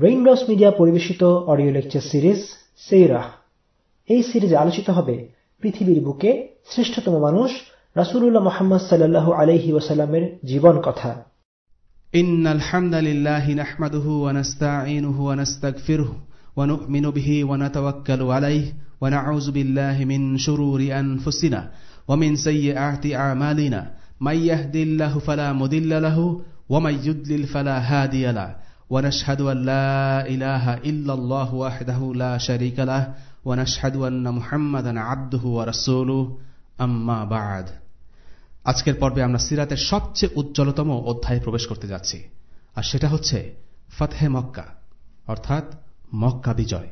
Raindrops media পরিবেশিত audio lecture series সেইরাহ এই সিরিজে আলোচিত হবে পৃথিবীর বুকে শ্রেষ্ঠতম মানুষ রাসূলুল্লাহ মুহাম্মদ সাল্লাল্লাহু আলাইহি ওয়াসাল্লামের জীবন কথা إن الحمد لله نحمده ونستعينه ونستغفره ونؤمن به ونتوكل عليه ونعوذ بالله من شرور أنفسنا ومن سيئات أعمالنا من يهد الله فلا مضل له ومن يضلل فلا هادي له ونشهد أن لا إله إلا الله وحده لا شريك له, ونشهد أن عبده ورسوله, أما بعد. আজকের পর্বে আমরা সিরাতের সবচেয়ে উজ্জ্বলতম অধ্যায়ে প্রবেশ করতে যাচ্ছি। আর সেটা হচ্ছে ফতেহে মক্কা, অর্থাৎ মক্কা বিজয়।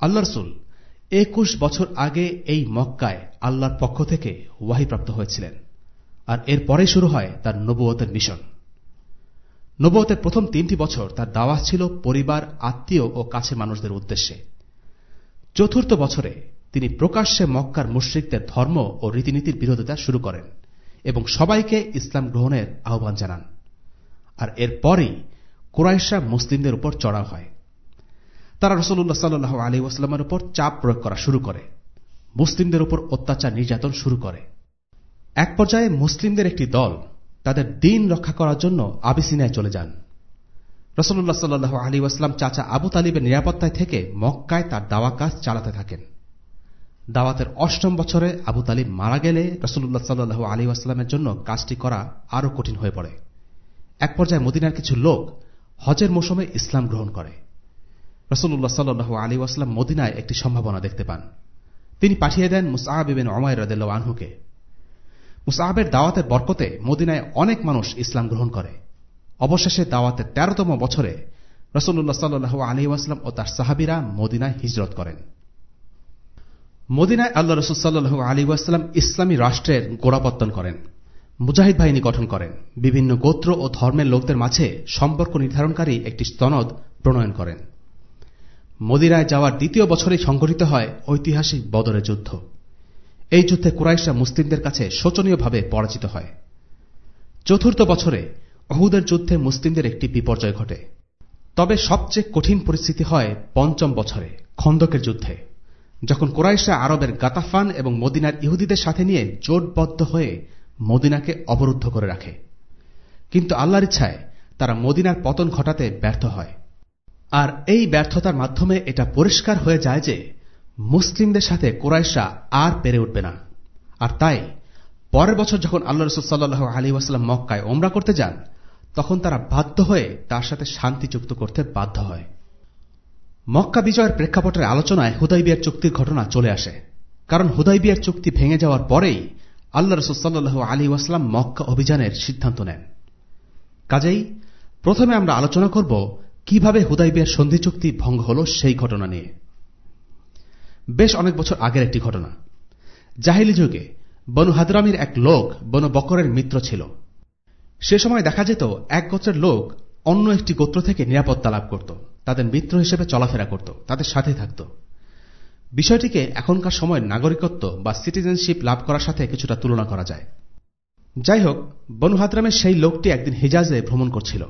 আল্লাহ রসুল একুশ বছর আগে এই মক্কায় আল্লাহর পক্ষ থেকে ওয়াহিপ্রাপ্ত হয়েছিলেন। আর এরপরে শুরু হয় তার নবুয়তের মিশন। নবুয়তের প্রথম তিনটি বছর তার দাওয়া ছিল পরিবার, আত্মীয় ও কাছে মানুষদের উদ্দেশ্যে। চতুর্থ বছরে তিনি প্রকাশ্যে মক্কার মুশ্রিকদের ধর্ম ও রীতিনীতির বিরোধিতা শুরু করেন এবং সবাইকে ইসলাম গ্রহণের আহ্বান জানান। আর এরপরেই কুরাইশা মুসলিমদের উপর চড়াও হয়। তারা রসল্লাহ সাল্লাহ আলী ওয়াস্লামের উপর চাপ প্রয়োগ করা শুরু করে। মুসলিমদের উপর অত্যাচার নির্যাতন শুরু করে। এক পর্যায়ে মুসলিমদের একটি দল তাদের দিন রক্ষা করার জন্য আবিসিনায় চলে যান। রসল্লাহ সাল্লাহ আলী ওয়াস্লাম চাচা আবু তালিবের নিরাপত্তায় থেকে মক্কায় তার দাওয়া কাজ চালাতে থাকেন। দাওয়াতের অষ্টম বছরে আবু তালিব মারা গেলে রসুল্লাহ সাল্লু আলী আসলামের জন্য কাজটি করা আরও কঠিন হয়ে পড়ে। এক পর্যায়ে মদিনার কিছু লোক হজের মৌসুমে ইসলাম গ্রহণ করে। রসুল্লাহ সাল্লু আলী আসলাম মদিনায় একটি সম্ভাবনা দেখতে পান। তিনি পাঠিয়ে দেন মুসাহাব ইবেন অমায় রদেল আনহুকে। মুসাহাবের দাওয়াতের বরকতে মদিনায় অনেক মানুষ ইসলাম গ্রহণ করে। অবশেষে দাওয়াতের তেরোতম বছরে রসুল্লাহ সাল্লু আলী ও তার সাহাবিরা মদিনায় হিজরত করেন। মদিনায় আল্লাহ রসুলসাল্লু আলী ইসলামী রাষ্ট্রের গোড়াপত্তন করেন, মুজাহিদ বাহিনী গঠন করেন। বিভিন্ন গোত্র ও ধর্মের লোকদের মাঝে সম্পর্ক নির্ধারণকারী একটি স্তনদ প্রণয়ন করেন। মদিনায় যাওয়ার দ্বিতীয় বছরেই সংঘটিত হয় ঐতিহাসিক বদরের যুদ্ধ। এই যুদ্ধে কুরাইশা মুসলিমদের কাছে শোচনীয়ভাবে পরাজিত হয়। চতুর্থ বছরে অহুদের যুদ্ধে মুসলিমদের একটি বিপর্যয় ঘটে। তবে সবচেয়ে কঠিন পরিস্থিতি হয় পঞ্চম বছরে, খন্দকের যুদ্ধে। যখন কোরাইশা আরবের গাতাফান এবং মদিনার ইহুদিদের সাথে নিয়ে জোটবদ্ধ হয়ে মদিনাকে অবরুদ্ধ করে রাখে। কিন্তু আল্লাহর ইচ্ছায় তারা মদিনার পতন ঘটাতে ব্যর্থ হয়। আর এই ব্যর্থতার মাধ্যমে এটা পরিষ্কার হয়ে যায় যে মুসলিমদের সাথে কোরাইশা আর পেরে উঠবে না। আর তাই, পরের বছর যখন আল্লাহ রসুল্লাহ আলী ওয়াসাল্লাম মক্কায় ওমরা করতে যান, তখন তারা বাধ্য হয়ে তার সাথে শান্তি চুক্ত করতে বাধ্য হয়। মক্কা বিজয়ের প্রেক্ষাপটের আলোচনায় হুদাইবিয়ার চুক্তির ঘটনা চলে আসে। কারণ হুদাইবিয়ার চুক্তি ভেঙে যাওয়ার পরেই আল্লাহ রসুল্লাহ আলী ওয়াসলাম মক্কা অভিযানের সিদ্ধান্ত নেন। কাজেই প্রথমে আমরা আলোচনা করব, কীভাবে হুদাইবিয়ার সন্ধি চুক্তি ভঙ্গ হল সেই ঘটনা নিয়ে। বেশ অনেক বছর আগের একটি ঘটনা। জাহিলি যুগে বনু হাদরামির এক লোক বনু বকরের মিত্র ছিল। সে সময় দেখা যেত এক গোত্রের লোক অন্য একটি গোত্র থেকে নিরাপত্তা লাভ করত, তাদের মিত্র হিসেবে চলাফেরা করত, তাদের সাথে থাকত। বিষয়টিকে এখনকার সময় নাগরিকত্ব বা সিটিজেনশিপ লাভ করার সাথে কিছুটা তুলনা করা যায়। যাই হোক বনু হাতরামের সেই লোকটি একদিন হেজাজে ভ্রমণ করছিল।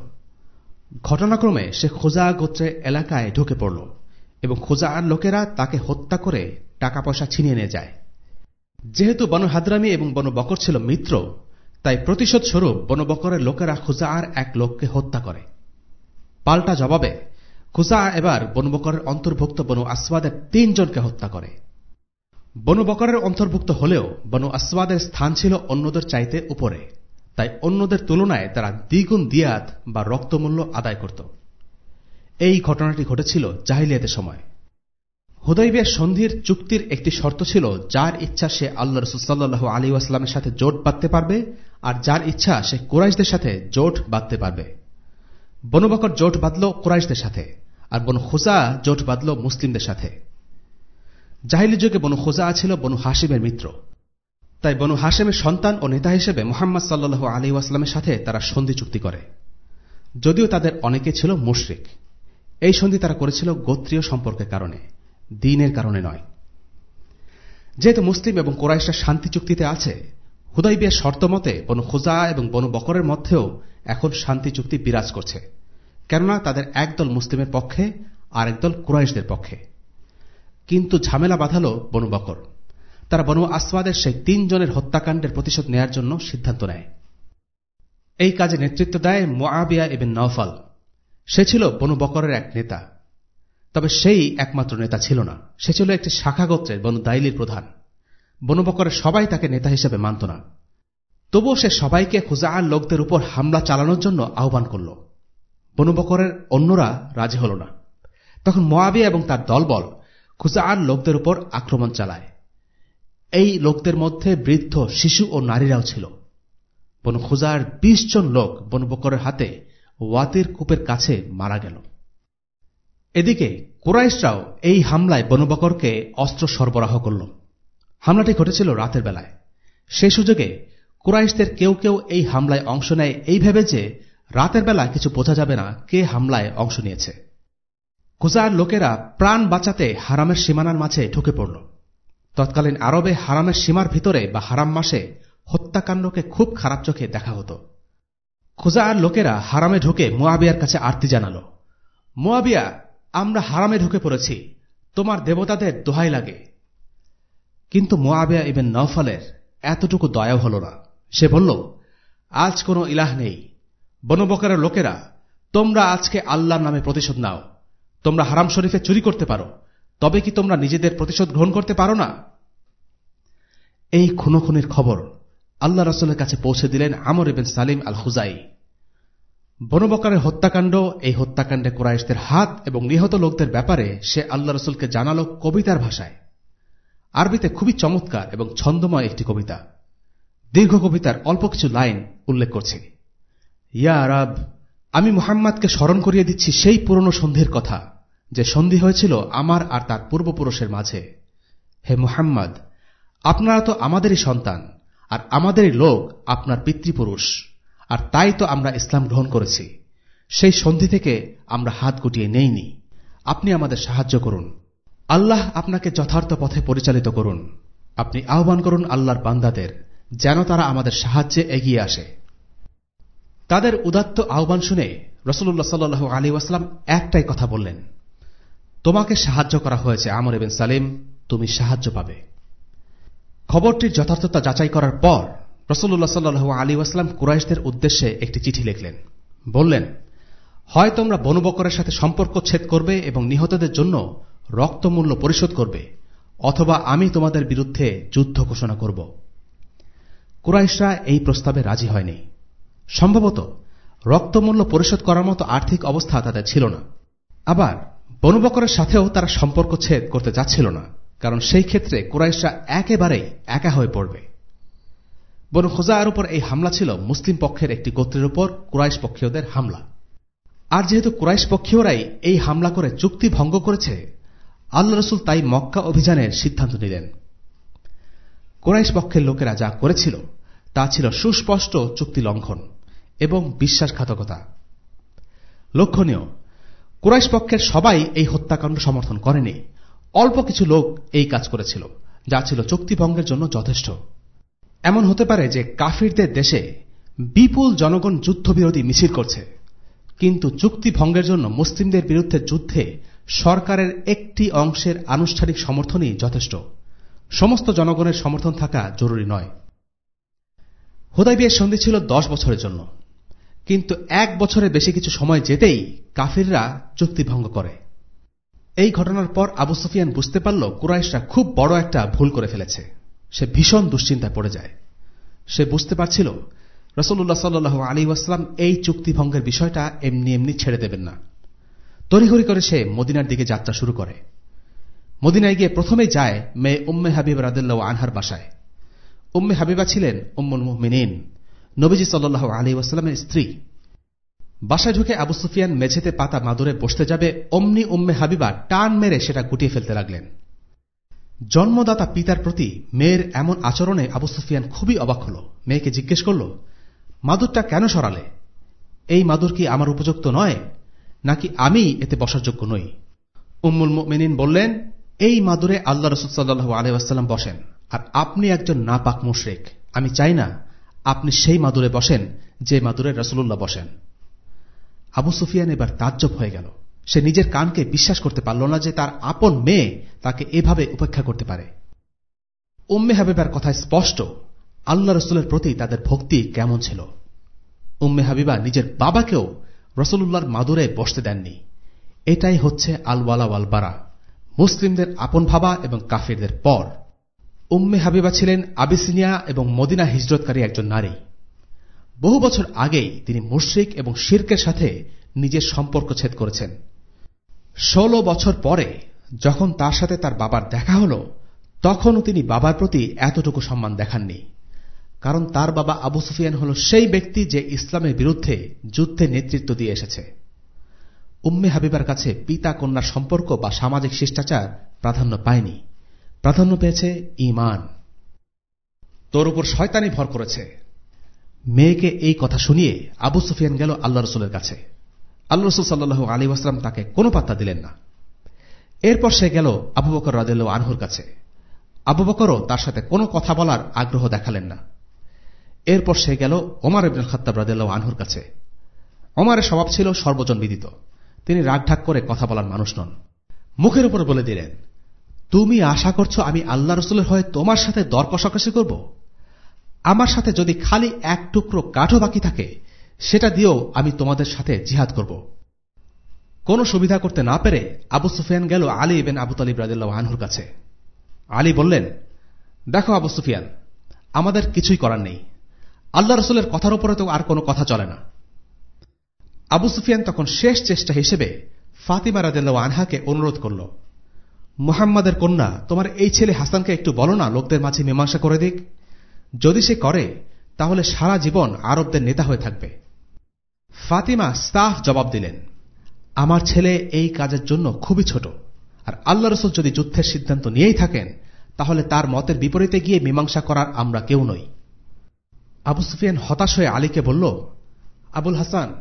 ঘটনাক্রমে সে খোজা গোত্রের এলাকায় ঢুকে পড়ল। এবং খোজা আর লোকেরা তাকে হত্যা করে টাকা পয়সা ছিনিয়ে নিয়ে যায়। যেহেতু বনু হাদরামি এবং বনু বকর ছিল মিত্র, তাই প্রতিশোধ স্বরূপ বনু বকরের লোকেরা খোজা আর এক লোককে হত্যা করে। পাল্টা জবাবে খুজা এবার বনু বকরের অন্তর্ভুক্ত বনু আসওয়াদের তিনজনকে হত্যা করে। বনু বকরের অন্তর্ভুক্ত হলেও বনু আসওয়াদের স্থান ছিল অন্যদের চাইতে উপরে। তাই অন্যদের তুলনায় তারা দ্বিগুণ দিয়াত বা রক্তমূল্য আদায় করত। এই ঘটনাটি ঘটেছিল জাহিলিয়াতের সময়। হুদৈবিয়ার সন্ধির চুক্তির একটি শর্ত ছিল যার ইচ্ছা সে আল্লাহ রসুল্লাহ আলী আসলামের সাথে জোট বাঁধতে পারবে আর যার ইচ্ছা সে কুরাইশদের সাথে জোট বাঁধতে পারবে। বনু বকর জোট বাঁধল কুরাইশদের সাথে আর বনু খোজা জোট বাঁধল মুসলিমদের সাথে। জাহিলি যুগে বনু খোজা ছিল বনু হাসিমের মিত্র। তাই বনু হাসেমের সন্তান ও নেতা হিসেবে মোহাম্মদ সাল্লু আলী ওয়াস্লামের সাথে তারা সন্ধি চুক্তি করে। যদিও তাদের অনেকে ছিল মুশরিক। এই সন্ধি তারা করেছিল গোত্রীয় সম্পর্কের কারণে, দিনের কারণে নয়। যেহেতু মুসলিম এবং কোরাইশরা শান্তি চুক্তিতে আছে হুদাইবিয়ার শর্ত মতে বনু খোজা এবং বনু বকরের মধ্যেও এখন শান্তি চুক্তি বিরাজ করছে, কেননা তাদের একদল মুসলিমের পক্ষে আর একদল কুরাইশদের পক্ষে। কিন্তু ঝামেলা বাঁধাল বনু বকর। তারা বনু আসওয়াদের সেই তিনজনের হত্যাকাণ্ডের প্রতিশোধ নেয়ার জন্য সিদ্ধান্ত নেয়। এই কাজে নেতৃত্ব দেয় মোয়াবিয়া এবং নওফাল। সে ছিল বনু বকরের এক নেতা। তবে সেই একমাত্র নেতা ছিল না। সে ছিল একটি শাখা গোত্রের বনু দাইলির প্রধান। বনু বকরের সবাই তাকে নেতা হিসেবে মানত না। তবুও সে সবাইকে খুজাআর লোকদের উপর হামলা চালানোর জন্য আহ্বান করল। বনু বকরের অন্যরা রাজি হল না। তখন মোয়াবিয়া এবং তার দলবল খুজাআর লোকদের উপর আক্রমণ চালায়। এই লোকদের মধ্যে বৃদ্ধ, শিশু ও নারীরাও ছিল। বনু খুজার বিশ জন লোক বনু বকরের হাতে ওয়াতির কূপের কাছে মারা গেল। এদিকে কুরাইশরাও এই হামলায় বনবকরকে অস্ত্র সরবরাহ করল। হামলাটি ঘটেছিল রাতের বেলায়। সে সুযোগে কুরাইশদের কেউ কেউ এই হামলায় অংশ নেয় এই ভেবে যে রাতের বেলা কিছু বোঝা যাবে না কে হামলায় অংশ নিয়েছে। খুজার লোকেরা প্রাণ বাঁচাতে হারামের সীমানার মাঝে ঢুকে পড়ল। তৎকালীন আরবে হারামের সীমার ভিতরে বা হারাম মাসে হত্যাকাণ্ডকে খুব খারাপ চোখে দেখা হতো। খুজার লোকেরা হারামে ঢুকে মোয়াবিয়ার কাছে আরতি জানাল। মোয়াবিয়া, আমরা হারামে ঢুকে পড়েছি, তোমার দেবতাদের দোহাই লাগে। কিন্তু মোয়াবিয়া ইবেন নফলের এতটুকু দয়া হল না। সে বলল, আজ কোনো ইলাহ নেই। বনবকারের লোকেরা, তোমরা আজকে আল্লাহর নামে প্রতিশোধ নাও। তোমরা হারাম শরীফে চুরি করতে পারো। তবে কি তোমরা নিজেদের প্রতিশোধ গ্রহণ করতে পারো না? এই খুনোখুনির খবর আল্লাহ রসুলের কাছে পৌঁছে দিলেন আমর ইবেন সালিম আল হুজাই বনবকারের হত্যাকাণ্ড, এই হত্যাকাণ্ডে কুরাইশদের হাত এবং নিহত লোকদের ব্যাপারে সে আল্লাহ রসুলকে জানালো কবিতার ভাষায়। আরবিতে খুবই চমৎকার এবং ছন্দময় একটি কবিতা। দীর্ঘ কবিতার অল্প কিছু লাইন উল্লেখ করছে। ইয়া আরব আমি মুহাম্মাদকে স্মরণ করিয়ে দিচ্ছি সেই পুরনো সন্ধির কথা, যে সন্ধি হয়েছিল আমার আর তার পূর্বপুরুষের মাঝে। হে মুহাম্মদ, আপনারা তো আমাদেরই সন্তান। আর আমাদেরই লোক আপনার পিতৃপুরুষ। আর তাই তো আমরা ইসলাম গ্রহণ করেছি। সেই সন্ধি থেকে আমরা হাত গুটিয়ে নেইনি। আপনি আমাদের সাহায্য করুন। আল্লাহ আপনাকে যথার্থ পথে পরিচালিত করুন। আপনি আহ্বান করুন আল্লাহর বান্দাদের যেন তারা আমাদের সাহায্যে এগিয়ে আসে। তাদের উদাত্ত আহ্বান শুনে রসুল্লাহ সাল্লু আলী ওয়াসলাম একটাই কথা বললেন, তোমাকে সাহায্য করা হয়েছে আমর এবেন সালিম, তুমি সাহায্য পাবে। খবরটির যথার্থতা যাচাই করার পর রসুল্লাহ সাল্লু আলী ওয়াসলাম কুরাইশদের উদ্দেশ্যে একটি চিঠি লিখলেন। বললেন, হয় তোমরা বনবকরের সাথে সম্পর্ক ছেদ করবে এবং নিহতদের জন্য রক্তমূল্য পরিশোধ করবে, অথবা আমি তোমাদের বিরুদ্ধে যুদ্ধ ঘোষণা করব। কুরাইশরা এই প্রস্তাবে রাজি হয়নি। সম্ভবত রক্তমূল্য পরিশোধ করার মতো আর্থিক অবস্থা তাদের ছিল না। আবার বনবকরের সাথেও তারা সম্পর্ক ছেদ করতে যাচ্ছিল না। কারণ সেই ক্ষেত্রে কুরাইশরা একেবারেই একা হয়ে পড়বে। বনু খোজার উপর এই হামলা ছিল মুসলিম পক্ষের একটি গোত্রের উপর, কুরাইশ পক্ষীয়দের হামলা। আর যেহেতু কুরাইশ পক্ষীয়রাই এই হামলা করে চুক্তি ভঙ্গ করেছে, আল্লাহ রসুল তাই মক্কা অভিযানের সিদ্ধান্ত নিলেন। কুরাইশ পক্ষের লোকেরা যা করেছিল, তা ছিল সুস্পষ্ট চুক্তি লঙ্ঘন এবং বিশ্বাসঘাতকতা। লক্ষণীয়, কুরাইশ পক্ষের সবাই এই হত্যাকাণ্ড সমর্থন করেনি। অল্প কিছু লোক এই কাজ করেছিল, যা ছিল চুক্তিভঙ্গের জন্য যথেষ্ট। এমন হতে পারে যে কাফিরদের দেশে বিপুল জনগণ যুদ্ধবিরোধী মিছিল করছে, কিন্তু চুক্তি ভঙ্গের জন্য মুসলিমদের বিরুদ্ধে যুদ্ধে সরকারের একটি অংশের আনুষ্ঠানিক সমর্থনই যথেষ্ট। সমস্ত জনগণের সমর্থন থাকা জরুরি নয়। হুদাইবিয়ার সন্ধি ছিল দশ বছরের জন্য, কিন্তু এক বছরের বেশি কিছু সময় যেতেই কাফিররা চুক্তিভঙ্গ করে। এই ঘটনার পর আবু সুফিয়ান বুঝতে পারল কুরাইশরা খুব বড় একটা ভুল করে ফেলেছে। সে ভীষণ দুশ্চিন্তায় পড়ে যায়। সে বুঝতে পারছিল রসল্লাহ সাল্লু আলী ওয়াসলাম এই চুক্তি ভঙ্গের বিষয়টা এমনি এমনি ছেড়ে দেবেন না। তড়িঘড়ি করে সে মদিনার দিকে যাত্রা শুরু করে। মদিনায় গিয়ে প্রথমে যায় মেয়ে উম্মে হাবিব রাদুল্লাহ আনহার বাসায়। উম্মে হাবিবা ছিলেন উম্মুল মিনীন নবীজি সাল্লাহ আলী ওয়াসালামের স্ত্রী। বাসায় ঢুকে আবু সুফিয়ান মেঝেতে পাতা মাদুরে বসতে যাবে, অমনি উম্মে হাবিবা টান মেরে সেটা গুটিয়ে ফেলতে লাগলেন। জন্মদাতা পিতার প্রতি মেয়ের এমন আচরণে আবু সুফিয়ান খুবই অবাক হল। মেয়েকে জিজ্ঞেস করল, মাদুরটা কেন সরালে? এই মাদুর কি আমার উপযুক্ত নয়? নাকি আমি এতে বসার যোগ্য নই? উম্মুল মেনিন বললেন, এই মাদুরে আল্লাহ রসুল সাল্লু আলহাম বসেন, আর আপনি একজন নাপাক মুশরেক। আমি চাই না আপনি সেই মাদুরে বসেন যে মাদুরে রসুল্লাহ বসেন। আবু সুফিয়ান এবার তাজ্জব হয়ে গেল। সে নিজের কানকে বিশ্বাস করতে পারল না যে তার আপন মেয়ে তাকে এভাবে উপেক্ষা করতে পারে। উম্মে হাবিবার কথায় স্পষ্ট। আল্লাহ রসুলের প্রতি তাদের ভক্তি কেমন ছিল? উম্মে হাবিবা নিজের বাবাকেও রসুল্লাহর মাদুরে বসতে দেননি। এটাই হচ্ছে আলওয়ালা ওয়ালবারা, মুসলিমদের আপন ভাবা এবং কাফিরদের পর। উম্মে হাবিবা ছিলেন আবিসিনিয়া এবং মদিনা হিজরতকারী একজন নারী। বহু বছর আগেই তিনি মুশ্রিক এবং শির্কের সাথে নিজের সম্পর্ক ছেদ করেছেন। ষোলো বছর পরে যখন তার সাথে তার বাবার দেখা হল, তখনও তিনি বাবার প্রতি এতটুকু সম্মান দেখাননি। কারণ তার বাবা আবু সুফিয়ান হল সেই ব্যক্তি যে ইসলামের বিরুদ্ধে যুদ্ধে নেতৃত্ব দিয়ে এসেছে। উম্মে হাবিবার কাছে পিতা কন্যার সম্পর্ক বা সামাজিক শিষ্টাচার প্রাধান্য পায়নি। প্রাধান্য পেয়েছে ইমান তোর উপর শয়তানি ভর করেছে। মেয়েকে এই কথা শুনিয়ে আবু সুফিয়ান গেল আল্লাহ রসুলের কাছে। আল্লাহ রসুল সাল্লু আলী আসলাম তাকে কোনো পাত্তা দিলেন না। এরপর সে গেল আবু বকর রাদেল আনহুর কাছে। আবু বকরও তার সাথে কোনো কথা বলার আগ্রহ দেখালেন না। এরপর সে গেল ওমার ইবনুল খত্তাব রাদেল আনহুর কাছে। ওমারের স্বভাব ছিল সর্বজন বিদিত। তিনি রাগঢাক করে কথা বলার মানুষ নন। মুখের উপর বলে দিলেন, তুমি আশা করছ আমি আল্লাহ রসুলের হয়ে তোমার সাথে দর কষাকষি করব? আমার সাথে যদি খালি এক টুকরো কাঠও বাকি থাকে, সেটা দিয়েও আমি তোমাদের সাথে জিহাদ করব। কোনো সুবিধা করতে না পেরে আবু সুফিয়ান গেল আলী ইবেন আবু তালিব আনহুর কাছে। আলী বললেন, দেখো আবু সুফিয়ান, আমাদের কিছুই করার নেই। আল্লাহ রসুলের কথার উপরে তো আর কোনো কথা চলে না। আবু সুফিয়ান তখন শেষ চেষ্টা হিসেবে ফাতিমা রাজিল্লাহ আনহাকে অনুরোধ করল, মুহাম্মাদের কন্যা, তোমার এই ছেলে হাসানকে একটু বলো না, লোকদের মাঝে মীমাংসা করে দিক। যদি সে করে, তাহলে সারা জীবন আরবদের নেতা হয়ে থাকবে। ফাতিমা স্তাফ জবাব দিলেন, আমার ছেলে এই কাজের জন্য খুবই ছোট। আর আল্লাহ রসুল যদি যুদ্ধের সিদ্ধান্ত নিয়েই থাকেন, তাহলে তার মতের বিপরীতে গিয়ে মীমাংসা করার আমরা কেউ নই। আবু সুফিয়ান হতাশ হয়ে আলীকে বলল, আবুল হাসান,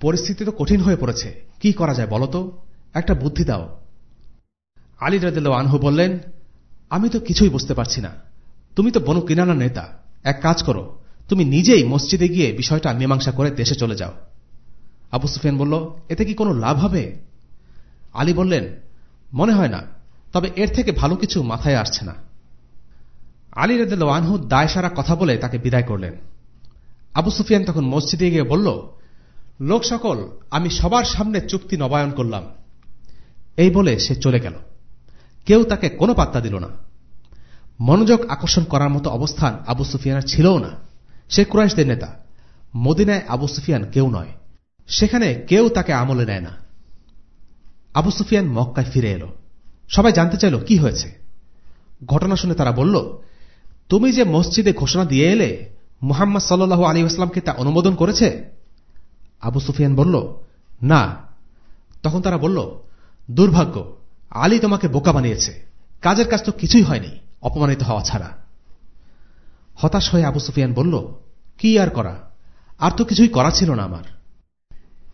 পরিস্থিতি তো কঠিন হয়ে পড়েছে। কি করা যায় বলতো একটা বুদ্ধি দাও। আলী রাদিল্লা আনহু বললেন, আমি তো কিছুই বুঝতে পারছি না। তুমি তো বনু কিনানা নেতা। এক কাজ করো, তুমি নিজেই মসজিদে গিয়ে বিষয়টা মীমাংসা করে দেশে চলে যাও। আবু সুফিয়ান বলল, এতে কি কোনো লাভ হবে? আলী বললেন, মনে হয় না, তবে এর থেকে ভালো কিছু মাথায় আসছে না। আলী রদুল্লা আনহু দায় সারা কথা বলে তাকে বিদায় করলেন। আবু সুফিয়ান তখন মসজিদে গিয়ে বলল, লোক সকল, আমি সবার সামনে চুক্তি নবায়ন করলাম। এই বলে সে চলে গেল। কেউ তাকে কোনো পাত্তা দিল না। মনোযোগ আকর্ষণ করার মতো অবস্থান আবু সুফিয়ানের ছিলও না। সে কুরাইশদের নেতা। মদিনায় আবু সুফিয়ান কেউ নয়। সেখানে কেউ তাকে আমলে নেয় না। আবু সুফিয়ান মক্কায় ফিরে এলো। সবাই জানতে চাইল, কি হয়েছে? ঘটনা শুনে তারা বলল, তুমি যে মসজিদে ঘোষণা দিয়ে এলে, মুহাম্মদ সাল্লু আলী আসলামকে তা অনুমোদন করেছে? আবু সুফিয়ান বলল, না। তখন তারা বলল, দুর্ভাগ্য, আলী তোমাকে বোকা বানিয়েছে। কাজের কাজ তো কিছুই হয়নি। অপমানিত হওয়া ছাড়া। হতাশ হয়ে আবু সুফিয়ান বলল, কি আর করা? আর তো কিছুই করা ছিল না আমার।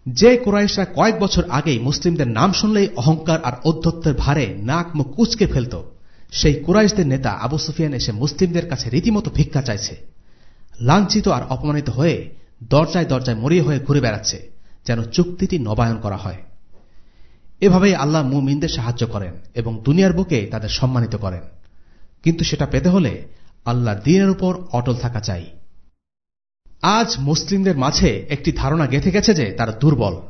যে কোরাইশরা কয়েক বছর আগেই মুসলিমদের নাম শুনলেই অহংকার আর অধ্যত্বের ভারে নাক মুখ কুচকে ফেলত, সেই কুরাইশদের নেতা আবু সুফিয়ান এসে মুসলিমদের কাছে রীতিমতো ভিক্ষা চাইছে। লাঞ্ছিত আর অপমানিত হয়ে দরজায় দরজায় মরিয়ে হয়ে ঘুরে বেড়াচ্ছে, যেন চুক্তিটি নবায়ন করা হয়। এভাবেই আল্লাহ মুমিনদের সাহায্য করেন এবং দুনিয়ার বুকে তাদের সম্মানিত করেন। কিন্তু সেটা পেতে হলে আল্লাহর দিনের উপর অটল থাকা চাই। আজ মুসলিমদের মাঝে একটি ধারণা গেঁথে গেছে যে তারা দুর্বল।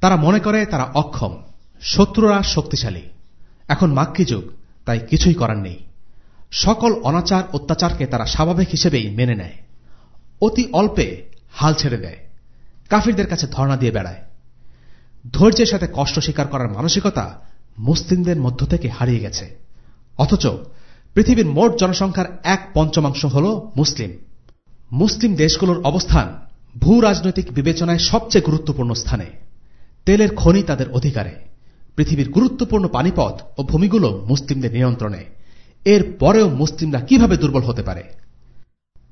তারা মনে করে তারা অক্ষম। শত্রুরা শক্তিশালী। এখন মাক্কি যুগ, তাই কিছুই করার নেই। সকল অনাচার, অত্যাচারকে তারা স্বাভাবিক হিসেবেই মেনে নেয়। অতি অল্পে হাল ছেড়ে দেয়। কাফিরদের কাছে ধর্ণা দিয়ে বেড়ায়। ধৈর্যের সাথে কষ্ট স্বীকার করার মানসিকতা মুসলিমদের মধ্য থেকে হারিয়ে গেছে। অথচ পৃথিবীর মোট জনসংখ্যার এক পঞ্চমাংশ হল মুসলিম। মুসলিম দেশগুলোর অবস্থান ভূ রাজনৈতিক বিবেচনায় সবচেয়ে গুরুত্বপূর্ণ স্থানে। তেলের খনি তাদের অধিকারে। পৃথিবীর গুরুত্বপূর্ণ পানিপথ ও ভূমিগুলো মুসলিমদের নিয়ন্ত্রণে। এর পরেও মুসলিমরা কীভাবে দুর্বল হতে পারে?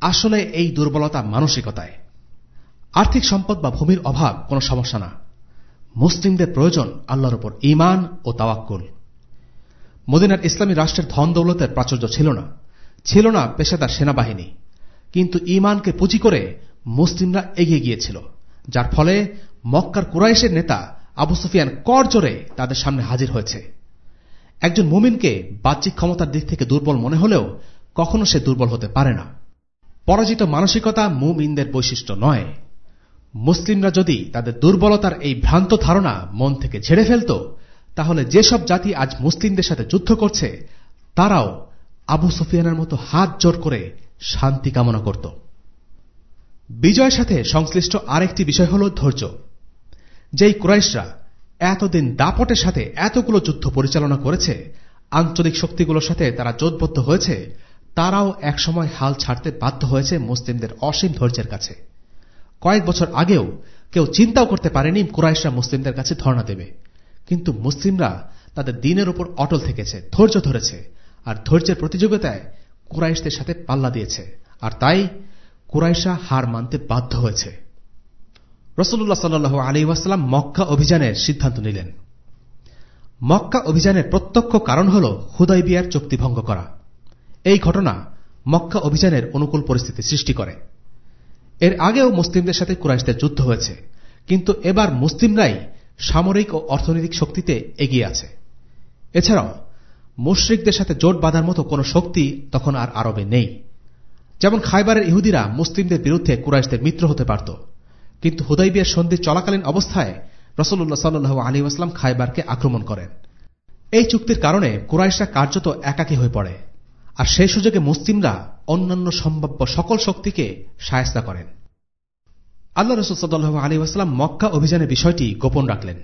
আসলে এই দুর্বলতা মানসিকতায়। আর্থিক সম্পদ বা ভূমির অভাব কোনো সমস্যা না। মুসলিমদের প্রয়োজন আল্লাহর উপর ইমান ও তাওয়াক্কুল। মদিনার ইসলামী রাষ্ট্রের ধন দৌলতের প্রাচুর্য ছিল না। ছিল না পেশাদার সেনাবাহিনী। কিন্তু ইমানকে পুঁজি করে মুসলিমরা এগিয়ে গিয়েছিল। যার ফলে মক্কার কুরাইশের নেতা আবু সুফিয়ান কর জোরে তাদের সামনে হাজির হয়েছে। একজন মুমিনকে বাহ্যিক ক্ষমতার দিক থেকে দুর্বল মনে হলেও কখনো সে দুর্বল হতে পারে না। পরাজিত মানসিকতা মুমিনদের বৈশিষ্ট্য নয়। মুসলিমরা যদি তাদের দুর্বলতার এই ভ্রান্ত ধারণা মন থেকে ঝেড়ে ফেলত তাহলে যেসব জাতি আজ মুসলিমদের সাথে যুদ্ধ করছে, তারাও আবু সুফিয়ানের মতো হাত জোর করে শান্তি কামনা করত। বিজয়ের সাথে সংশ্লিষ্ট আরেকটি বিষয় হল ধৈর্য। যেই কুরাইশরা এতদিন দাপটের সাথে এতগুলো যুদ্ধ পরিচালনা করেছে, আঞ্চলিক শক্তিগুলোর সাথে তারা জোটবদ্ধ হয়েছে, তারাও একসময় হাল ছাড়তে বাধ্য হয়েছে মুসলিমদের অসীম ধৈর্যের কাছে। কয়েক বছর আগেও কেউ চিন্তাও করতে পারেনি কুরাইশরা মুসলিমদের কাছে ধর্ণা দেবে। কিন্তু মুসলিমরা তাদের দিনের উপর অটল থেকেছে, ধৈর্য ধরেছে, আর ধৈর্যের প্রতিযোগিতায় কুরাইশদের সাথে পাল্লা দিয়েছে, আর তাই কুরাইশা হার মানতে বাধ্য হয়েছে। রসুল্লাহ সাল্লু আলী ওয়াসাল্লাম মক্কা অভিযানের সিদ্ধান্ত নিলেন। মক্কা অভিযানের প্রত্যক্ষ কারণ হল হুদয় বিয়ার চুক্তিভঙ্গ করা। এই ঘটনা মক্কা অভিযানের অনুকূল পরিস্থিতি সৃষ্টি করে। এর আগেও মুসলিমদের সাথে কুরাইশদের যুদ্ধ হয়েছে, কিন্তু এবার মুসলিমরাই সামরিক ও অর্থনৈতিক শক্তিতে এগিয়ে আছে। এছাড়াও, মুশ্রিকদের সাথে জোট বাঁধার মতো কোনো শক্তি তখন আর আরবে নেই। যেমন খাইবারের ইহুদিরা মুসলিমদের বিরুদ্ধে কুরাইশদের মিত্র হতে পারত, কিন্তু হুদাইবিয়ার সন্ধি চলাকালীন অবস্থায় রসুল্লাহ সাল্লু আলী আসলাম খাইবারকে আক্রমণ করেন। এই চুক্তির কারণে কুরাইশরা কার্যত একাকী হয়ে পড়ে, আর সেই সুযোগে মুসলিমরা অন্যান্য সম্ভাব্য সকল শক্তিকে সায়স্তা করেন। আল্লাহ রসুল সাল্লু আলী মক্কা অভিযানের বিষয়টি গোপন রাখলেন।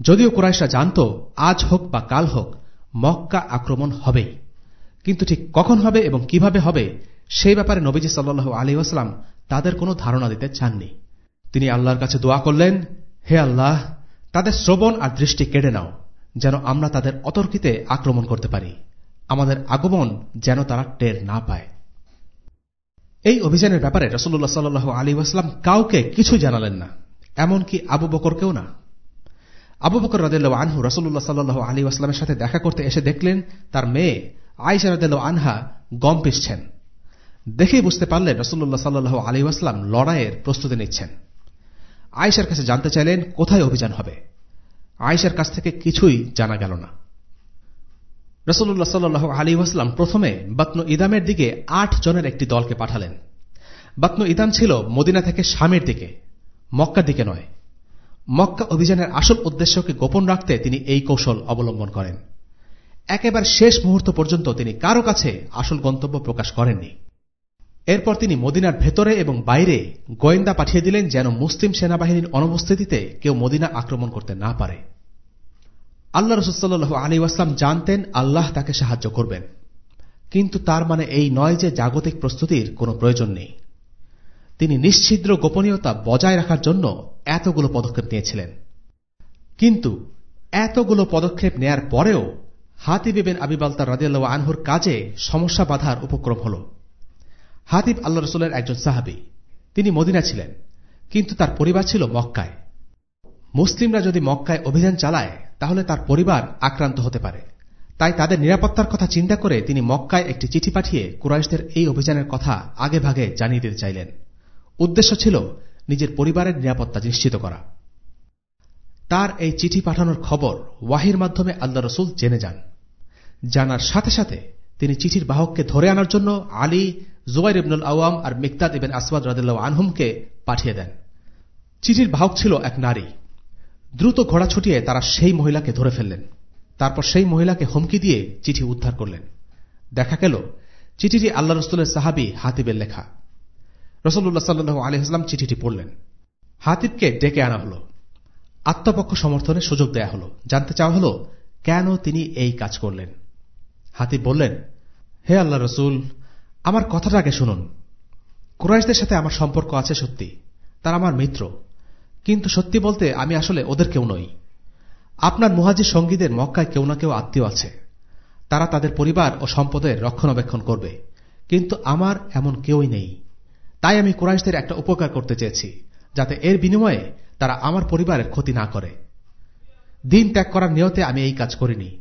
যদিও কুরাইশরা জানত, আজ হোক বা কাল হোক, মক্কা আক্রমণ হবেই। কিন্তু ঠিক কখন হবে এবং কীভাবে হবে, সেই ব্যাপারে নবীজি সাল্লু আলী আসলাম তাদের কোনো ধারণা দিতে চাননি। তিনি আল্লাহর কাছে দোয়া করলেন, হে আল্লাহ, তাদের শ্রবণ আর দৃষ্টি কেড়ে নাও, যেন আমরা তাদের অতর্কিতে আক্রমণ করতে পারি। আমাদের আগমন যেন তারা টের না পায়। এই অভিযানের ব্যাপারে রসুল্লাহ সাল্লু আলী আসলাম কাউকে কিছু জানালেন না। এমনকি আবু বকরকেও না। আবু বকর রাদেল আনহু রসুল্লাহ সাল্লু আলী আসলামের সাথে দেখা করতে এসে দেখলেন, তার মেয়ে আয়সা রাদেল আনহা গম পিসছেন। দেখেই বুঝতে পারলেন রসুল্লাহ সাল্লু আলী আসলাম লড়াইয়ের প্রস্তুতি নিচ্ছেন। আয়েশার কাছে জানতে চাইলেন, কোথায় অভিযান হবে? আয়েশার কাছ থেকে কিছুই জানা গেল না। রসুল্লাহ সাল্লু আলী ওয়াসলাম প্রথমে বাতনু ইদামের দিকে আট জনের একটি দলকে পাঠালেন। বাতনু ইদাম ছিল মদিনা থেকে স্বামীর দিকে, মক্কার দিকে নয়। মক্কা অভিযানের আসল উদ্দেশ্যকে গোপন রাখতে তিনি এই কৌশল অবলম্বন করেন। একেবারে শেষ মুহূর্ত পর্যন্ত তিনি কারও কাছে আসল গন্তব্য প্রকাশ করেননি। এরপর তিনি মদিনার ভেতরে এবং বাইরে গোয়েন্দা পাঠিয়ে দিলেন যেন মুসলিম সেনাবাহিনীর অনুপস্থিতিতে কেউ মদিনা আক্রমণ করতে না পারে। আল্লাহ রসুল্লাহ আলী আসলাম জানতেন আল্লাহ তাকে সাহায্য করবেন। কিন্তু তার মানে এই নয় যে জাগতিক প্রস্তুতির কোনো প্রয়োজন নেই। তিনি নিশ্ছিদ্র গোপনীয়তা বজায় রাখার জন্য এতগুলো পদক্ষেপ নিয়েছিলেন। কিন্তু এতগুলো পদক্ষেপ নেয়ার পরেও হাতিবিবেন আবিবালতার রাজিয়াল্লাহ আনহুর কাজে সমস্যা বাধার উপক্রম হল। হাতিব আল্লাহ রসুলের একজন সাহাবি। তিনি মদিনা ছিলেন, কিন্তু তার পরিবার ছিল মক্কায়। মুসলিমরা যদি মক্কায় অভিযান চালায় তাহলে তার পরিবার আক্রান্ত হতে পারে। তাই তাদের নিরাপত্তার কথা চিন্তা করে তিনি মক্কায় একটি চিঠি পাঠিয়ে কুরাইশদের এই অভিযানের কথা আগে ভাগে জানিয়ে দিতে চাইলেন। উদ্দেশ্য ছিল নিজের পরিবারের নিরাপত্তা নিশ্চিত করা। তার এই চিঠি পাঠানোর খবর ওয়াহির মাধ্যমে আল্লাহ রসুল জেনে যান। জানার সাথে সাথে তিনি চিঠির বাহককে ধরে আনার জন্য আলী, জুবাইর ইবনুল আওয়াম আর মিকতাদ ইবেন আসওয়াদ রাদিল্লাহ আনহুমকে পাঠিয়ে দেন। চিঠির বাহক ছিল এক নারী। দ্রুত ঘোড়া ছুটিয়ে তারা সেই মহিলাকে ধরে ফেললেন। তারপর সেই মহিলাকে হুমকি দিয়ে চিঠি উদ্ধার করলেন। দেখা গেল, চিঠিটি আল্লাহ রসুলের সাহাবি হাতিবের লেখা। রসুল্লাহ সাল্লু আলহাম চিঠিটি পড়লেন। হাতিবকে ডেকে আনা হল। আত্মপক্ষ সমর্থনের সুযোগ দেয়া হল। জানতে চাওয়া হল, কেন তিনি এই কাজ করলেন? হাতিব বললেন, হে আল্লাহ রসুল, আমার কথাটা আগে শুনুন। কুরাইশদের সাথে আমার সম্পর্ক আছে সত্যি। তারা আমার মিত্র। কিন্তু সত্যি বলতে আমি আসলে ওদের কেউ নই। আপনার মুহাজির সঙ্গীদের মক্কায় কেউ না কেউ আত্মীয় আছে। তারা তাদের পরিবার ও সম্পদের রক্ষণাবেক্ষণ করবে। কিন্তু আমার এমন কেউই নেই। তাই আমি কুরাইশদের একটা উপকার করতে চেয়েছি, যাতে এর বিনিময়ে তারা আমার পরিবারের ক্ষতি না করে। দিন ত্যাগ করার নিয়তে আমি এই কাজ করিনি।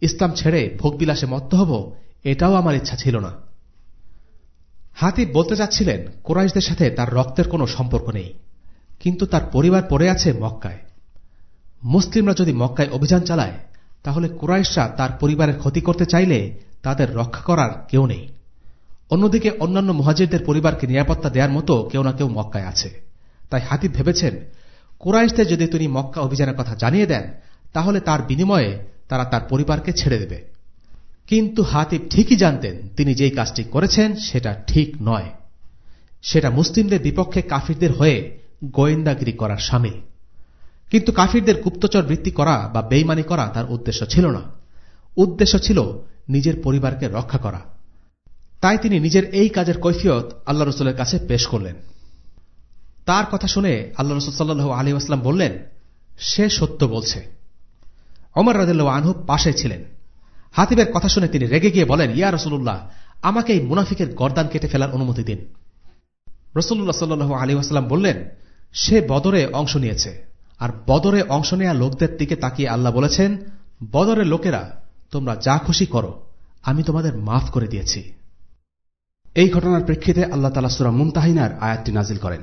ইসলাম ছেড়ে ভোগবিলাসে মত্ত হব, এটাও আমার ইচ্ছা ছিল না। হাতিব বলতে চাচ্ছিলেন, কোরাইশদের সাথে তার রক্তের কোনো সম্পর্ক নেই। কিন্তু তার পরিবার পড়ে আছে মক্কায়। মুসলিমরা যদি মক্কায় অভিযান চালায়, তাহলে কুরাইশরা তার পরিবারের ক্ষতি করতে চাইলে তাদের রক্ষা করার কেউ নেই। অন্যদিকে অন্যান্য মহাজিরদের পরিবারকে নিরাপত্তা দেওয়ার মতো কেউ না কেউ মক্কায় আছে। তাই হাতিব ভেবেছেন, কুরাইশদের যদি তিনি মক্কা অভিযানের কথা জানিয়ে দেন, তাহলে তার বিনিময়ে তারা তার পরিবারকে ছেড়ে দেবে। কিন্তু হাতিব ঠিকই জানতেন তিনি যেই কাজটি করেছেন সেটা ঠিক নয়। সেটা মুসলিমদের বিপক্ষে কাফিরদের হয়ে গোয়েন্দাগিরি করার সামিল। কিন্তু কাফিরদের গুপ্তচর বৃত্তি করা বা বেইমানি করা তার উদ্দেশ্য ছিল না। উদ্দেশ্য ছিল নিজের পরিবারকে রক্ষা করা। তাই তিনি নিজের এই কাজের কৈফিয়ত আল্লাহ রসুলের কাছে পেশ করলেন। তার কথা শুনে আল্লাহ রসুল সাল্লু আলী আসলাম বললেন, সে সত্য বলছে। অমর রাদিল্লা আনহু পাশে ছিলেন। হাতিবের কথা শুনে তিনি রেগে গিয়ে বলেন, ইয়া রসুল্লাহ আমাকে এই মুনাফিকের গর্দান কেটে ফেলার অনুমতি দিন। রসুল্লাহ সাল্লু আলী আসলাম বললেন সে বদরে অংশ নিয়েছে। আর বদরে অংশ নেয়া লোকদের দিকে তাকিয়ে আল্লাহ বলেছেন, বদরের লোকেরা, তোমরা যা খুশি করো, আমি তোমাদের মাফ করে দিয়েছি। এই ঘটনার প্রেক্ষিতে আল্লাহ তালা সুরা মুমতাহিনার আয়াতটি নাজিল করেন।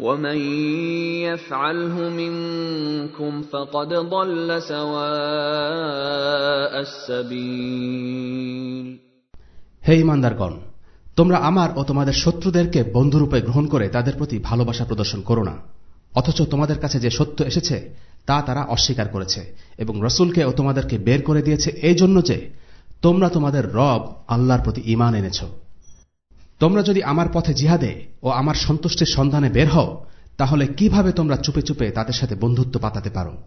ومن يفعله منكم فقد ضل سواء السبيل হে ইমানদারগণ তোমরা আমার ও তোমাদের শত্রুদেরকে বন্ধুরূপে গ্রহণ করে তাদের প্রতি ভালোবাসা প্রদর্শন করো না অথচ তোমাদের কাছে যে সত্য এসেছে তা তারা অস্বীকার করেছে এবং রসুলকে ও তোমাদেরকে বের করে দিয়েছে এই জন্য যে তোমরা তোমাদের রব আল্লাহর প্রতি ইমান এনেছ তোমরা যদি আমার পথে জিহাদে ও আমার সন্তুষ্টির সন্ধানে বের হও, তাহলে কীভাবে তোমরা চুপে চুপে তাদের সাথে বন্ধুত্ব পাতাতে পারো?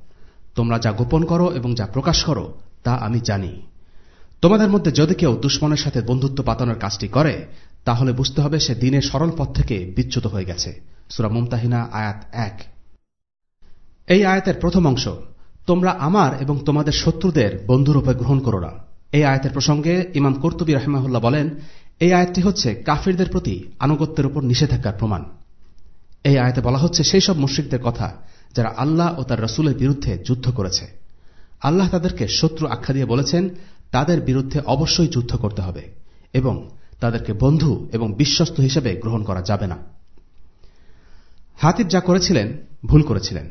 তোমরা যা গোপন করো এবং যা প্রকাশ করো, তা আমি জানি। তোমাদের মধ্যে যদি কেউ দুশ্মনের সাথে বন্ধুত্ব পাতানোর কাজটি করে, তাহলে বুঝতে হবে সে দিনের সরল পথ থেকে বিচ্যুত হয়ে গেছে। সুরা আয়াত এক। এই আয়াতের প্রথম অংশ, তোমরা আমার এবং তোমাদের শত্রুদের বন্ধুরূপে গ্রহণ করো না। এই আয়াতের প্রসঙ্গে ইমাম কর্তুবী রহমাহুল্লাহ বলেন এই আয়াতটি হচ্ছে কাফিরদের প্রতি আনুগত্যের উপর নিষেধাজ্ঞার প্রমাণ। এই আয়াতে বলা হচ্ছে সেই সব মুশ্রিকদের কথা যারা আল্লাহ ও তার রসুলের বিরুদ্ধে যুদ্ধ করেছে। আল্লাহ তাদেরকে শত্রু আখ্যা দিয়ে বলেছেন, তাদের বিরুদ্ধে অবশ্যই যুদ্ধ করতে হবে এবং তাদেরকে বন্ধু এবং বিশ্বস্ত হিসেবে গ্রহণ করা যাবে না। হাতিব যা করেছিলেন, ভুল করেছিলেন।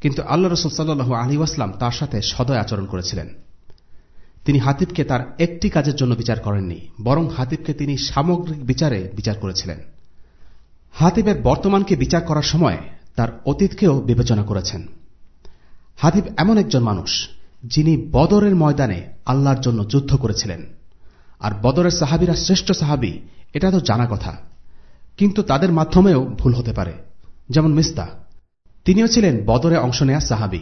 কিন্তু আল্লাহ রসুল সাল্লু আলী ওয়াসলাম তার সাথে সদয় আচরণ করেছিলেন। তিনি হাতিবকে তার একটি কাজের জন্য বিচার করেননি, বরং হাতিবকে তিনি সামগ্রিক বিচারে বিচার করেছিলেন। হাতিবের বর্তমানকে বিচার করার সময় তার অতীতকেও বিবেচনা করেছেন। হাতিব এমন একজন মানুষ, যিনি বদরের ময়দানে আল্লাহর জন্য যুদ্ধ করেছিলেন। আর বদরের সাহাবিরা শ্রেষ্ঠ সাহাবি, এটা তো জানা কথা। কিন্তু তাদের মাধ্যমেও ভুল হতে পারে, যেমন মিস্তা তিনিও ছিলেন বদরে অংশ নেয়া সাহাবি,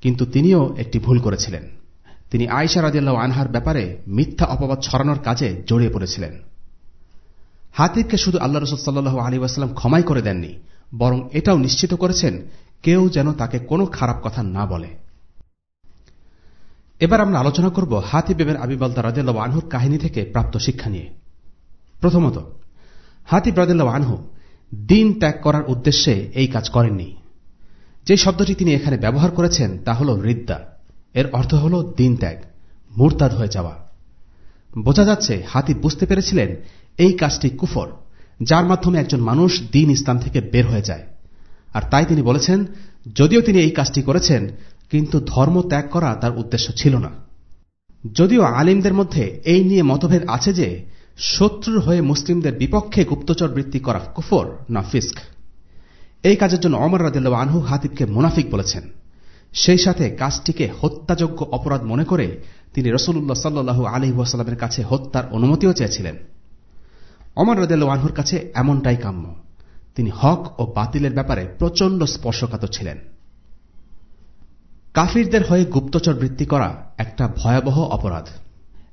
কিন্তু তিনিও একটি ভুল করেছিলেন। তিনি আয়সা রাজিয়াল্লাহ আনহার ব্যাপারে মিথ্যা অপবাদ ছড়ানোর কাজে জড়িয়ে পড়েছিলেন। হাতিবকে শুধু আল্লাহ রসুল সাল্লু আলী ক্ষমাই করে দেননি, বরং এটাও নিশ্চিত করেছেন কেউ যেন তাকে কোনো খারাপ কথা না বলে। এবার আমরা আলোচনা করব হাতিব এবেন আবিবালদা রাদিল্লা আনহুর কাহিনী থেকে প্রাপ্ত শিক্ষা নিয়ে। প্রথমত, হাতিব রাদিল্লা আনহু দিন ত্যাগ করার উদ্দেশ্যে এই কাজ করেননি। যে শব্দটি তিনি এখানে ব্যবহার করেছেন তা হল রিদ্দা। এর অর্থ হল দিন ত্যাগ, মুরতাদ হয়ে যাওয়া। বোঝা যাচ্ছে হাতিব বুঝতে পেরেছিলেন, এই কাজটি কুফর, যার মাধ্যমে একজন মানুষ দিন ইসলাম থেকে বের হয়ে যায়। আর তাই তিনি বলেছেন, যদিও তিনি এই কাজটি করেছেন, কিন্তু ধর্ম ত্যাগ করা তার উদ্দেশ্য ছিল না। যদিও আলিমদের মধ্যে এই নিয়ে মতভেদ আছে যে, শত্রুর হয়ে মুসলিমদের বিপক্ষে গুপ্তচর বৃত্তি করা কুফর না ফিস্ক। এই কাজের জন্য অমর রাদিল্লা আনহু হাতিবকে মুনাফিক বলেছেন। সেই সাথে কাজটিকে হত্যাযোগ্য অপরাধ মনে করে তিনি রসুল্লাহ সাল্লু আলি ওয়াসাল্লামের কাছে হত্যার অনুমতিও চেয়েছিলেন। অমর রদেল আনহুর কাছে এমনটাই কাম্য। তিনি হক ও বাতিলের ব্যাপারে প্রচণ্ড স্পর্শকাতর ছিলেন। কাফিরদের হয়ে গুপ্তচর বৃত্তি করা একটা ভয়াবহ অপরাধ।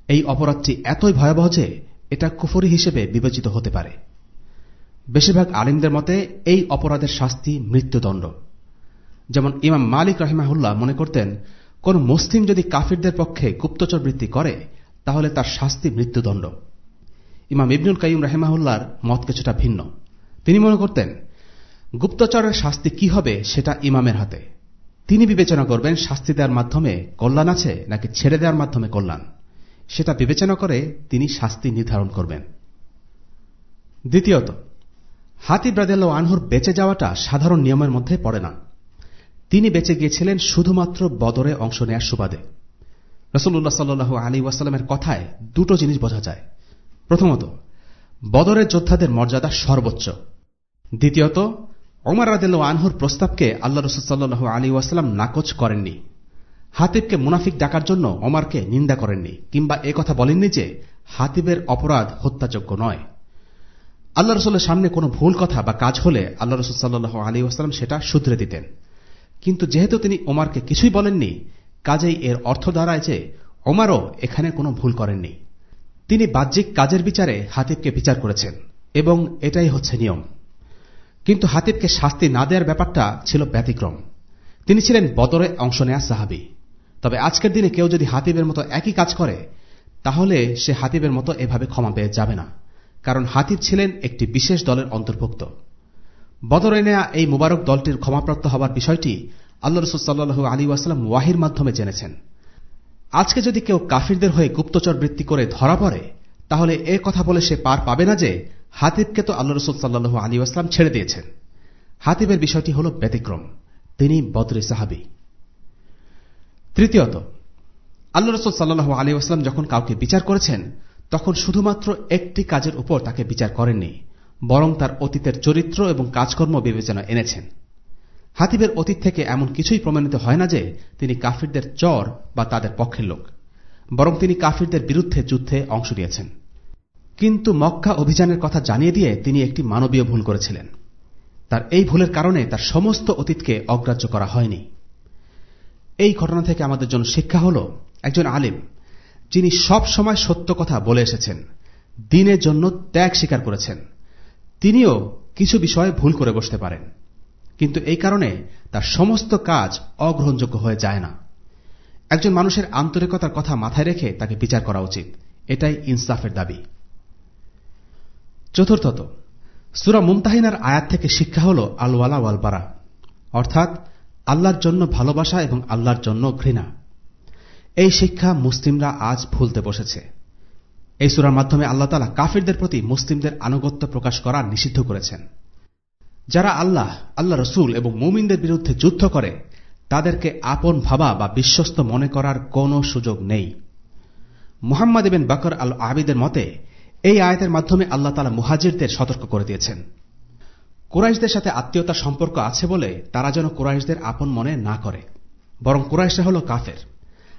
এই অপরাধটি এতই ভয়াবহ যে এটা কুফরি হিসেবে বিবেচিত হতে পারে। বেশিরভাগ আলিমদের মতে এই অপরাধের শাস্তি মৃত্যুদণ্ড। যেমন ইমাম মালিক রাহিমাহুল্লাহ মনে করতেন, কোন মুসলিম যদি কাফিরদের পক্ষে গুপ্তচর বৃত্তি করে, তাহলে তার শাস্তি মৃত্যুদণ্ড। ইমাম ইবনুল কাইম রাহেমাহুল্লার মত কিছুটা ভিন্ন। তিনি মনে করতেন, গুপ্তচরের শাস্তি কি হবে সেটা ইমামের হাতে। তিনি বিবেচনা করবেন, শাস্তি দেওয়ার মাধ্যমে কল্যাণ আছে নাকি ছেড়ে দেওয়ার মাধ্যমে কল্যাণ। সেটা বিবেচনা করে তিনি শাস্তি নির্ধারণ করবেন। দ্বিতীয়ত, হাতিব রাদেল আনহুর বেঁচে যাওয়াটা সাধারণ নিয়মের মধ্যে পড়ে না। তিনি বেঁচে গিয়েছিলেন শুধুমাত্র বদরে অংশ নেয়ার সুবাদে। রসুল্লাহ সাল্লু আলী ওয়াসাল্লামের কথায় দুটো জিনিস বোঝা যায়। প্রথমত, বদরের যোদ্ধাদের মর্যাদা সর্বোচ্চ। দ্বিতীয়ত, ওমর রাদেল আনহুর প্রস্তাবকে আল্লাহ রসুল্লাহ আলী ওয়াসাল্লাম নাকচ করেননি। হাতিবকে মুনাফিক ডাকার জন্য ওমারকে নিন্দা করেননি, কিংবা কথা বলেননি যে হাতিবের অপরাধ হত্যাযোগ্য নয়। আল্লাহ রসুলের সামনে কোনো ভুল কথা বা কাজ হলে আল্লাহ রসুল সাল্লাহ আলী ওয়াসাল্লাম সেটা শুধরে দিতেন। কিন্তু যেহেতু তিনি ওমারকে কিছুই বলেননি, কাজেই এর অর্থ দাঁড়ায় যে ওমারও এখানে কোনো ভুল করেননি। তিনি বাহ্যিক কাজের বিচারে হাতিবকে বিচার করেছেন, এবং এটাই হচ্ছে নিয়ম। কিন্তু হাতিবকে শাস্তি না দেওয়ার ব্যাপারটা ছিল ব্যতিক্রম। তিনি ছিলেন বদরে অংশ নেয়া সাহাবি। তবে আজকের দিনে কেউ যদি হাতিবের মতো একই কাজ করে, তাহলে সে হাতিবের মতো এভাবে ক্ষমা পেয়ে যাবে না, কারণ হাতিব ছিলেন একটি বিশেষ দলের অন্তর্ভুক্ত। বদরে নেয়া এই মুবারক দলটির ক্ষমাপ্রাপ্ত হবার বিষয়টি আল্লাহ রসুল্লাহ আলী ওয়াসালাম ওয়াহির মাধ্যমে জেনেছেন। আজকে যদি কেউ কাফিরদের হয়ে গুপ্তচর বৃত্তি করে ধরা পড়ে, তাহলে এ কথা বলে সে পার পাবে না যে হাতিবকে তো আল্লাহ রসুল সাল্লু আলী আসলাম ছেড়ে দিয়েছেন। হাতিবের বিষয়টি হল ব্যতিক্রম। তিনি বদরি সাহাবি। তৃতীয়ত, আল্লাহ রসুল সাল্লু আলী আসলাম যখন কাউকে বিচার করেছেন, তখন শুধুমাত্র একটি কাজের উপর তাকে বিচার করেননি। বরং তার অতীতের চরিত্র এবং কাজকর্ম বিবেচনা এনেছেন। হাতিবের অতীত থেকে এমন কিছুই প্রমাণিত হয় না যে তিনি কাফিরদের চর বা তাদের পক্ষের লোক, বরং তিনি কাফিরদের বিরুদ্ধে যুদ্ধে অংশ নিয়েছেন। কিন্তু মক্কা অভিযানের কথা জানিয়ে দিয়ে তিনি একটি মানবীয় ভুল করেছিলেন। তার এই ভুলের কারণে তার সমস্ত অতীতকে অগ্রাহ্য করা হয়নি। এই ঘটনা থেকে আমাদের জন্য শিক্ষা হল, একজন আলিম, যিনি সব সময় সত্য কথা বলে এসেছেন, দিনের জন্য ত্যাগ স্বীকার করেছেন তিনিও কিছু বিষয়ে ভুল করে বসতে পারেন। কিন্তু এই কারণে তার সমস্ত কাজ অগ্রহণযোগ্য হয়ে যায় না। একজন মানুষের আন্তরিকতার কথা মাথায় রেখে তাকে বিচার করা উচিত। এটাই ইনসাফের দাবি। চতুর্থত, সুরা মুমতাহিনার আয়াত থেকে শিক্ষা হল আলওয়ালা ওয়ালবারা, অর্থাৎ আল্লাহর জন্য ভালোবাসা এবং আল্লাহর জন্য ঘৃণা। এই শিক্ষা মুসলিমরা আজ ভুলতে বসেছে। এই সুরার মাধ্যমে আল্লাহ তালা কাফিরদের প্রতি মুসলিমদের আনুগত্য প্রকাশ করা নিষিদ্ধ করেছেন। যারা আল্লাহ আল্লাহ রসুল এবং মুমিনদের বিরুদ্ধে যুদ্ধ করে, তাদেরকে আপন ভাবা বা বিশ্বস্ত মনে করার কোনো সুযোগ নেই। মুহাম্মদ এবেন বকর আল আবিদের মতে, এই আয়াতের মাধ্যমে আল্লাহ তালা মুহাজিরদের সতর্ক করে দিয়েছেন। কুরাইশদের সাথে আত্মীয়তার সম্পর্ক আছে বলে তারা যেন কুরাইশদের আপন মনে না করে, বরং কুরাইশরা হল কাফের,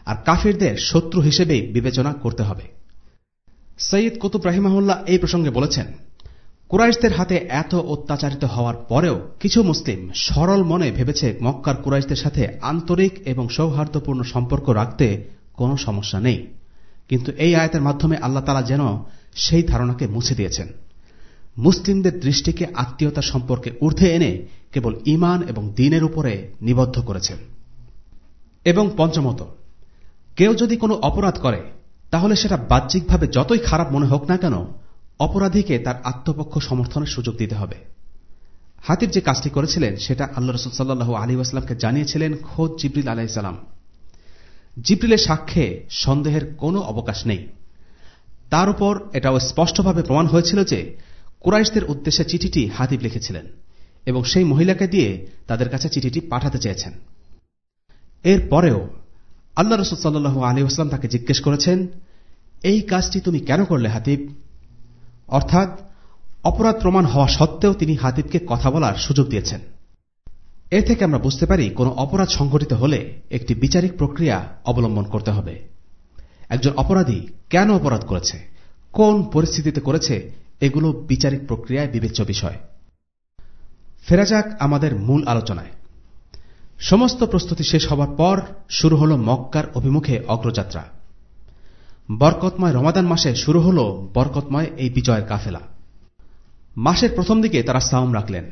আর কাফিরদের শত্রু হিসেবেই বিবেচনা করতে হবে। সৈয়দ কুতুব রাহিমাহুল্লাহ এই প্রসঙ্গে বলেছেন, কুরাইশদের হাতে এত অত্যাচারিত হওয়ার পরেও কিছু মুসলিম সরল মনে ভেবেছে মক্কার কুরাইশদের সাথে আন্তরিক এবং সৌহার্দ্যপূর্ণ সম্পর্ক রাখতে কোনো সমস্যা নেই। কিন্তু এই আয়তের মাধ্যমে আল্লাহ তালা যেন সেই ধারণাকে মুছে দিয়েছেন। মুসলিমদের দৃষ্টিকে আত্মীয়তা সম্পর্কে ঊর্ধ্বে এনে কেবল ইমান এবং দিনের উপরে নিবদ্ধ করেছেন। এবং পঞ্চমত, কেউ যদি কোনো অপরাধ করে তাহলে সেটা বাহ্যিকভাবে যতই খারাপ মনে হোক না কেন, অপরাধীকে তার আত্মপক্ষ সমর্থনের সুযোগ দিতে হবে। হাতিব যে কাজটি করেছিলেন, সেটা আল্লাহ রসুল আলী আসলামকে জানিয়েছিলেন খোদ জিবরিল আলাহিসাল্লাম জিবরিলের সাক্ষ্যে সন্দেহের কোনো অবকাশ নেই। তার উপর এটাও স্পষ্টভাবে প্রমাণ হয়েছিল যে কুরাইশদের উদ্দেশ্যে চিঠিটি হাতিব লিখেছিলেন এবং সেই মহিলাকে দিয়ে তাদের কাছে চিঠিটি পাঠাতে চেয়েছেন। এর পরেও আল্লাহ রসুল সাল্লু আলী আসলাম তাকে জিজ্ঞেস করেছেন, এই কাজটি তুমি কেন করলে, হাতিব? অর্থাৎ, অপরাধ প্রমাণ হওয়া সত্ত্বেও তিনি হাতিবকে কথা বলার সুযোগ দিয়েছেন। এ থেকে আমরা বুঝতে পারি, কোনো অপরাধ সংঘটিত হলে একটি বিচারিক প্রক্রিয়া অবলম্বন করতে হবে। একজন অপরাধী কেন অপরাধ করেছে? কোন পরিস্থিতিতে করেছে? এগুলো বিচারিক প্রক্রিয়ায় বিবেচ্য বিষয়। ফেরা যাক আমাদের মূল আলোচনায়। সমস্ত প্রস্তুতি শেষ হবার পর শুরু হল মক্কার অভিমুখে অগ্রযাত্রা। বরকতময় রমাদান মাসে শুরু হল বরকতময় এই বিজয়ের কাফেলা। মাসের প্রথম দিকে তারা সাওম রাখলেন,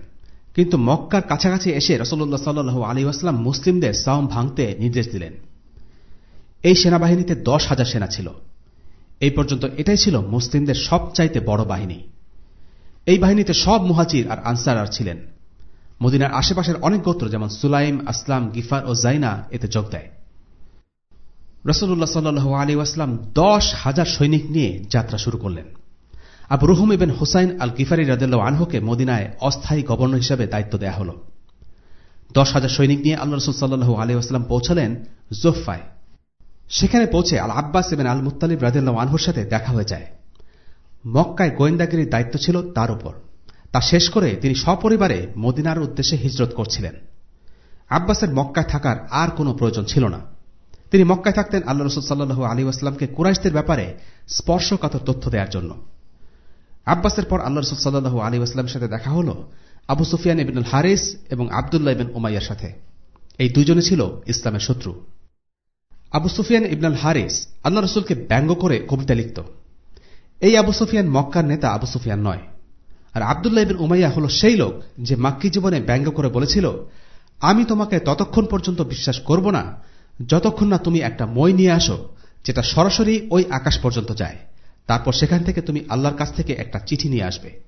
কিন্তু মক্কার কাছাকাছি এসে রসল্লাহ সাল্লু আলী আসলাম মুসলিমদের সাওম ভাঙতে নির্দেশ দিলেন। এই সেনাবাহিনীতে দশ হাজার সেনা ছিল। এই পর্যন্ত এটাই ছিল মুসলিমদের সবচাইতে বড় বাহিনী। এই বাহিনীতে সব মুহাজির আর আনসার আর ছিলেন। মদিনার আশেপাশের অনেক গোত্র, যেমন সুলাইম, আসলাম, গিফার ও জাইনা, এতে যোগ দেয়। রসুল্লাহ সাল্লু আলী আসলাম দশ হাজার সৈনিক নিয়ে যাত্রা শুরু করলেন। আবু রুহুম ইবেন হুসাইন আল গিফারি রাদেল্লা আনহুকে মদিনায় অস্থায়ী গভর্নর হিসেবে দায়িত্ব দেয়া হল। দশ হাজার সৈনিক নিয়ে আল্লাহ রসুল সাল্লু আলী আসলাম পৌঁছলেন জোফায় সেখানে পৌঁছে আল আব্বাস এবং আল মুতালিব রাদিল্লা আনহুর সাথে দেখা হয়ে যায়। মক্কায় গোয়েন্দাগিরির দায়িত্ব ছিল তার উপর। শেষ করে তিনি সপরিবারে মদিনার উদ্দেশ্যে হিজরত করছিলেন। আব্বাসের মক্কায় থাকার আর কোনো প্রয়োজন ছিল না। তিনি মক্কায় থাকতেন আল্লাহ রসুল সাল্লু আলী আসলামকে কুরাইশদের ব্যাপারে স্পর্শকাতর তথ্য দেওয়ার জন্য। আব্বাসের পর আল্লাহ রসুল সাল্লু আলী আসলামের সাথে দেখা হল আবু সুফিয়ান ইবিনুল হারিস এবং আবদুল্লাহ ইবিন উমাইয়ার সাথে। এই দুজনে ছিল ইসলামের শত্রু। আবু সুফিয়ান ইবনাল হারিস আল্লাহ রসুলকে ব্যঙ্গ করে কবিতা লিখত। এই আবু সুফিয়ান মক্কার নেতা আবু সুফিয়ান নয়। আর আবদুল্লাহ ইবিন উমাইয়া হল সেই লোক যে মাক্কি জীবনে ব্যঙ্গ করে বলেছিল, আমি তোমাকে ততক্ষণ পর্যন্ত বিশ্বাস করব না যতক্ষণ না তুমি একটা মই নিয়ে আসো যেটা সরাসরি ওই আকাশ পর্যন্ত যায়। তারপর সেখান থেকে তুমি আল্লাহর কাছ থেকে একটা চিঠি নিয়ে আসবে।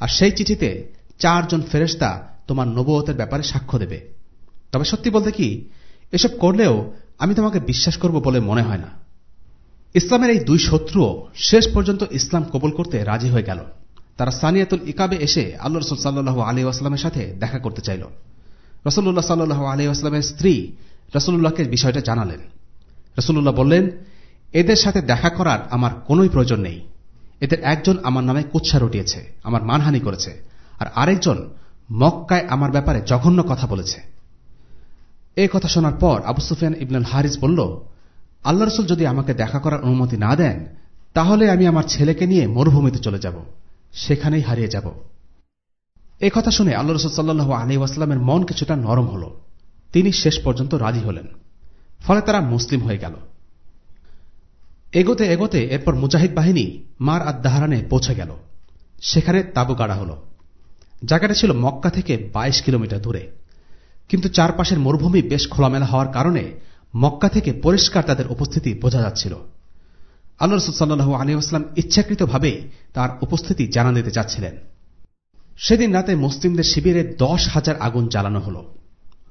আর সেই চিঠিতে চারজন ফেরেস্তা তোমার নবতের ব্যাপারে সাক্ষ্য দেবে। তবে সত্যি বলতে কি, এসব করলেও আমি তোমাকে বিশ্বাস করব বলে মনে হয় না। ইসলামের এই দুই শত্রুও শেষ পর্যন্ত ইসলাম কবল করতে রাজি হয়ে গেল। তারা সানিয়াতুল ইকাবে এসে আল্লাহ রসুল সাল্লু আলী আসলামের সাথে দেখা করতে চাইল। রসুল্লাহ সাল্লু আলী আসলামের স্ত্রী রসুল্লাহকে বিষয়টা জানালেন। রসুল্লাহ বললেন, এদের সাথে দেখা করার আমার কোনোই প্রয়োজন নেই। এদের একজন আমার নামে কুৎসা রটিয়েছে, আমার মানহানি করেছে, আর আরেকজন মক্কায় আমার ব্যাপারে জঘন্য কথা বলেছে। এ কথা শোনার পর আবু সুফিয়ান ইবনুল হারিস বলল আল্লাহ রসুল যদি আমাকে দেখা করার অনুমতি না দেন, তাহলে আমি আমার ছেলেকে নিয়ে মরুভূমিতে চলে যাব। সেখানেই হারিয়ে যাব। এ কথা শুনে আল্লাহ রসুল সাল্লু আলী ওয়াস্লামের মন কিছুটা নরম হল। তিনি শেষ পর্যন্ত রাজি হলেন। ফলে তারা মুসলিম হয়ে গেল। এগোতে এগোতে এরপর মুজাহিদ বাহিনী মার আদাহারানে পৌঁছে গেল। সেখানে তাবু গাড়া হল। জায়গাটা ছিল মক্কা থেকে ২২ কিলোমিটার দূরে। কিন্তু চারপাশের মরুভূমি বেশ খোলামেলা হওয়ার কারণে মক্কা থেকে পরিষ্কার তাদের উপস্থিতি বোঝা যাচ্ছিল। আল্লাহ রসুল্লাহ আলিউসলাম ইচ্ছাকৃতভাবে তার উপস্থিতি জানা দিতে চাচ্ছিলেন। সেদিন রাতে মুসলিমদের শিবিরে দশ হাজার আগুন জ্বালানো হল।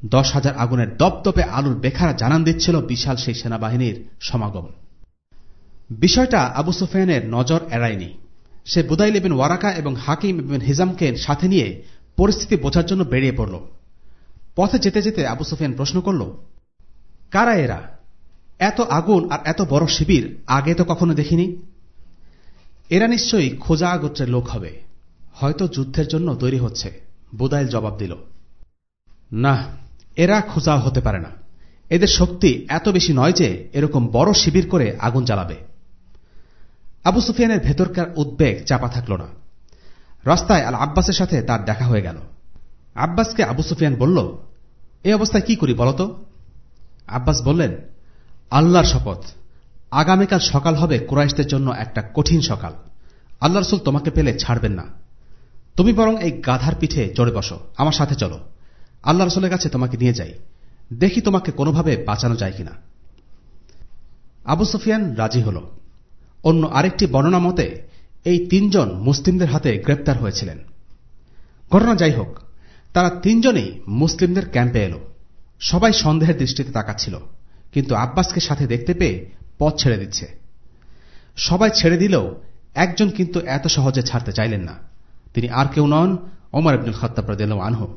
দশ হাজার আগুনের দপদপে আলুর বেখারা জানান দিচ্ছিল বিশাল সেই সেনাবাহিনীর সমাগম। বিষয়টা আবু সুফিয়ানের নজর এড়ায়নি। সে বুদাইল এবেন ওয়ারাকা এবং হাকিম এবেন হিজামকে সাথে নিয়ে পরিস্থিতি বোঝার জন্য বেরিয়ে পড়ল। পথে যেতে যেতে আবু সুফিয়ান প্রশ্ন করল, কারা এরা? এত আগুন আর এত বড় শিবির আগে তো কখনো দেখিনি? এরা নিশ্চয়ই খোঁজা গোত্রের লোক হবে। হয়তো যুদ্ধের জন্য তৈরি হচ্ছে। বুদাইল জবাব দিল, না, এরা খোঁজা হতে পারে না। এদের শক্তি এত বেশি নয় যে এরকম বড় শিবির করে আগুন জ্বালাবে। আবু সুফিয়ানের ভেতরকার উদ্বেগ চাপা থাকল না। রাস্তায় আল আব্বাসের সাথে তার দেখা হয়ে গেল। আব্বাসকে আবু সুফিয়ান বলল এই অবস্থায় কি করি বলতো আব্বাস বললেন আল্লাহর শপথ। আগামীকাল সকাল হবে কুরাইশদের জন্য একটা কঠিন সকাল। আল্লাহ রসুল তোমাকে পেলে ছাড়বেন না। তুমি বরং এই গাধার পিঠে চড়ে বসো। আমার সাথে চলো। আল্লাহ রসুলের কাছে তোমাকে নিয়ে যাই। দেখি তোমাকে কোনোভাবে বাঁচানো যায় কিনা। আবু সুফিয়ান রাজি হল। অন্য আরেকটি বর্ণনা মতে, এই তিনজন মুসলিমদের হাতে গ্রেপ্তার হয়েছিলেন। ঘটনা যাই হোক, তারা তিনজনেই মুসলিমদের ক্যাম্পে এলো। সবাই সন্দেহের দৃষ্টিতে তাকাচ্ছিল। কিন্তু আব্বাসকে সাথে দেখতে পেয়ে পথ ছেড়ে দিচ্ছে। সবাই ছেড়ে দিলেও একজন কিন্তু এত সহজে ছাড়তে চাইলেন না। তিনি আর কেউ নন, ওমর আব্দুল খত্তাব রদিল আনহ।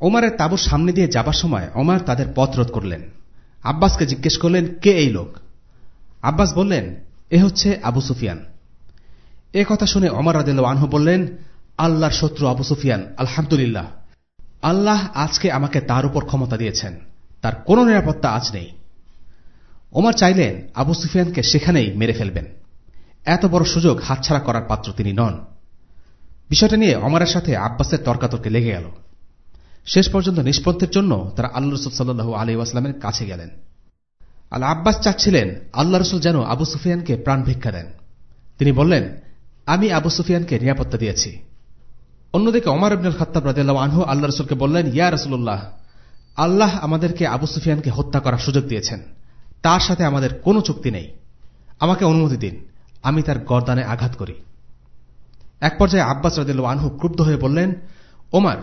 ওমারের তাবুর সামনে দিয়ে যাবার সময় ওমার তাদের পথ রোধ করলেন। আব্বাসকে জিজ্ঞেস করলেন, কে এই লোক? আব্বাস বললেন, এ হচ্ছে আবু সুফিয়ান। এ কথা শুনে অমর রাদিল আনহু বললেন, আল্লাহর শত্রু আবু সুফিয়ান, আলহামদুলিল্লাহ। আল্লাহ আজকে আমাকে তার উপর ক্ষমতা দিয়েছেন। তার কোনো নিরাপত্তা আজ নেই। ওমর চাইলেন আবু সুফিয়ানকে সেখানেই মেরে ফেলবেন। এত বড় সুযোগ হাতছাড়া করার পাত্র তিনি নন। বিষয়টা নিয়ে অমরের সাথে আব্বাসের তর্কাতর্কে লেগে গেল। শেষ পর্যন্ত নিষ্পত্তির জন্য তারা আল্লাহ রসুল সাল্লু আলি ওয়াসলামের কাছে গেলেন। আল আব্বাস চাচ্ছিলেন আল্লাহ রসুল যেন আবু সুফিয়ানকে প্রাণ ভিক্ষা দেন। তিনি বললেন, আমি আবু সুফিয়ানকে নিরাপত্তা দিয়েছি। অন্যদিকে অমর আব্দুল খত্তাব রাজিয়াল আনহু আল্লাহ রসুলকে বললেন, ইয়া রসুল্লাহ আল্লাহ আমাদেরকে আবু সুফিয়ানকে হত্যা করার সুযোগ দিয়েছেন। তার সাথে আমাদের কোনো চুক্তি নেই। আমাকে অনুমতি দিন। আমি তার গরদানে আঘাত করি। এক পর্যায়ে আব্বাস রাজিল আনহু ক্রুদ্ধ হয়ে বললেন, ওমার,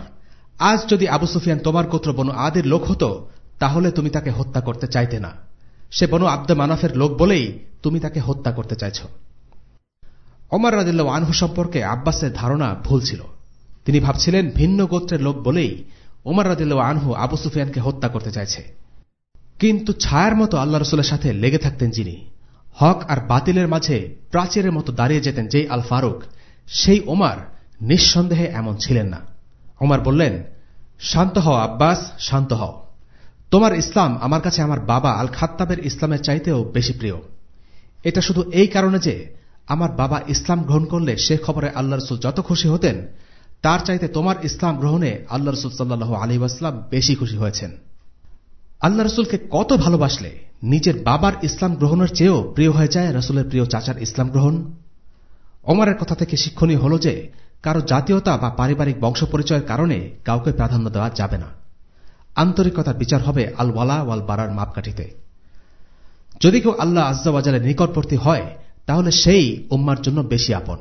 আজ যদি আবু সুফিয়ান তোমার গোত্র বনু আদের লোক হতো, তাহলে তুমি তাকে হত্যা করতে চাইতে না। সে বনু আব্দ মানাফের লোক বলেই তুমি তাকে হত্যা করতে চাইছ। অমর রাজিল্লা আনহু সম্পর্কে আব্বাসের ধারণা ভুল ছিল। তিনি ভাবছিলেন ভিন্ন গোত্রের লোক বলেই ওমর রাজিল্লা আনহু আবু সুফিয়ানকে হত্যা করতে চাইছে। কিন্তু ছায়ার মতো আল্লাহ রসুলের সাথে লেগে থাকতেন যিনি। হক আর বাতিলের মাঝে প্রাচীরের মতো দাঁড়িয়ে যেতেন যেই আল ফারুক, সেই ওমার নিঃসন্দেহে এমন ছিলেন না। ওমার বললেন, শান্ত হও আব্বাস, শান্ত হও। তোমার ইসলাম আমার কাছে আমার বাবা আল খাত্তাবের ইসলামের চাইতেও বেশি প্রিয়। এটা শুধু এই কারণে যে আমার বাবা ইসলাম গ্রহণ করলে সে খবরে আল্লাহ রসুল যত খুশি হতেন তার চাইতে তোমার ইসলাম গ্রহণে আল্লাহ রসুল সাল্লাহ আলী আসলাম বেশি খুশি হয়েছেন। আল্লাহ রসুলকে কত ভালোবাসলে নিজের বাবার ইসলাম গ্রহণের চেয়েও প্রিয় হয়ে যায় রসুলের প্রিয় চাচার ইসলাম গ্রহণ? অমরের কথা থেকে শিক্ষণীয় হল যে, কারও জাতীয়তা বা পারিবারিক বংশ পরিচয়ের কারণে কাউকে প্রাধান্য দেওয়া যাবে না। আন্তরিকতার বিচার হবে আল ওয়ালা ওয়াল বারার মাপকাঠিতে। যদি কেউ আল্লাহ আজ্জাওয়াজালের নিকটবর্তী হয়, তাহলে সেই উম্মার জন্য বেশি আপন।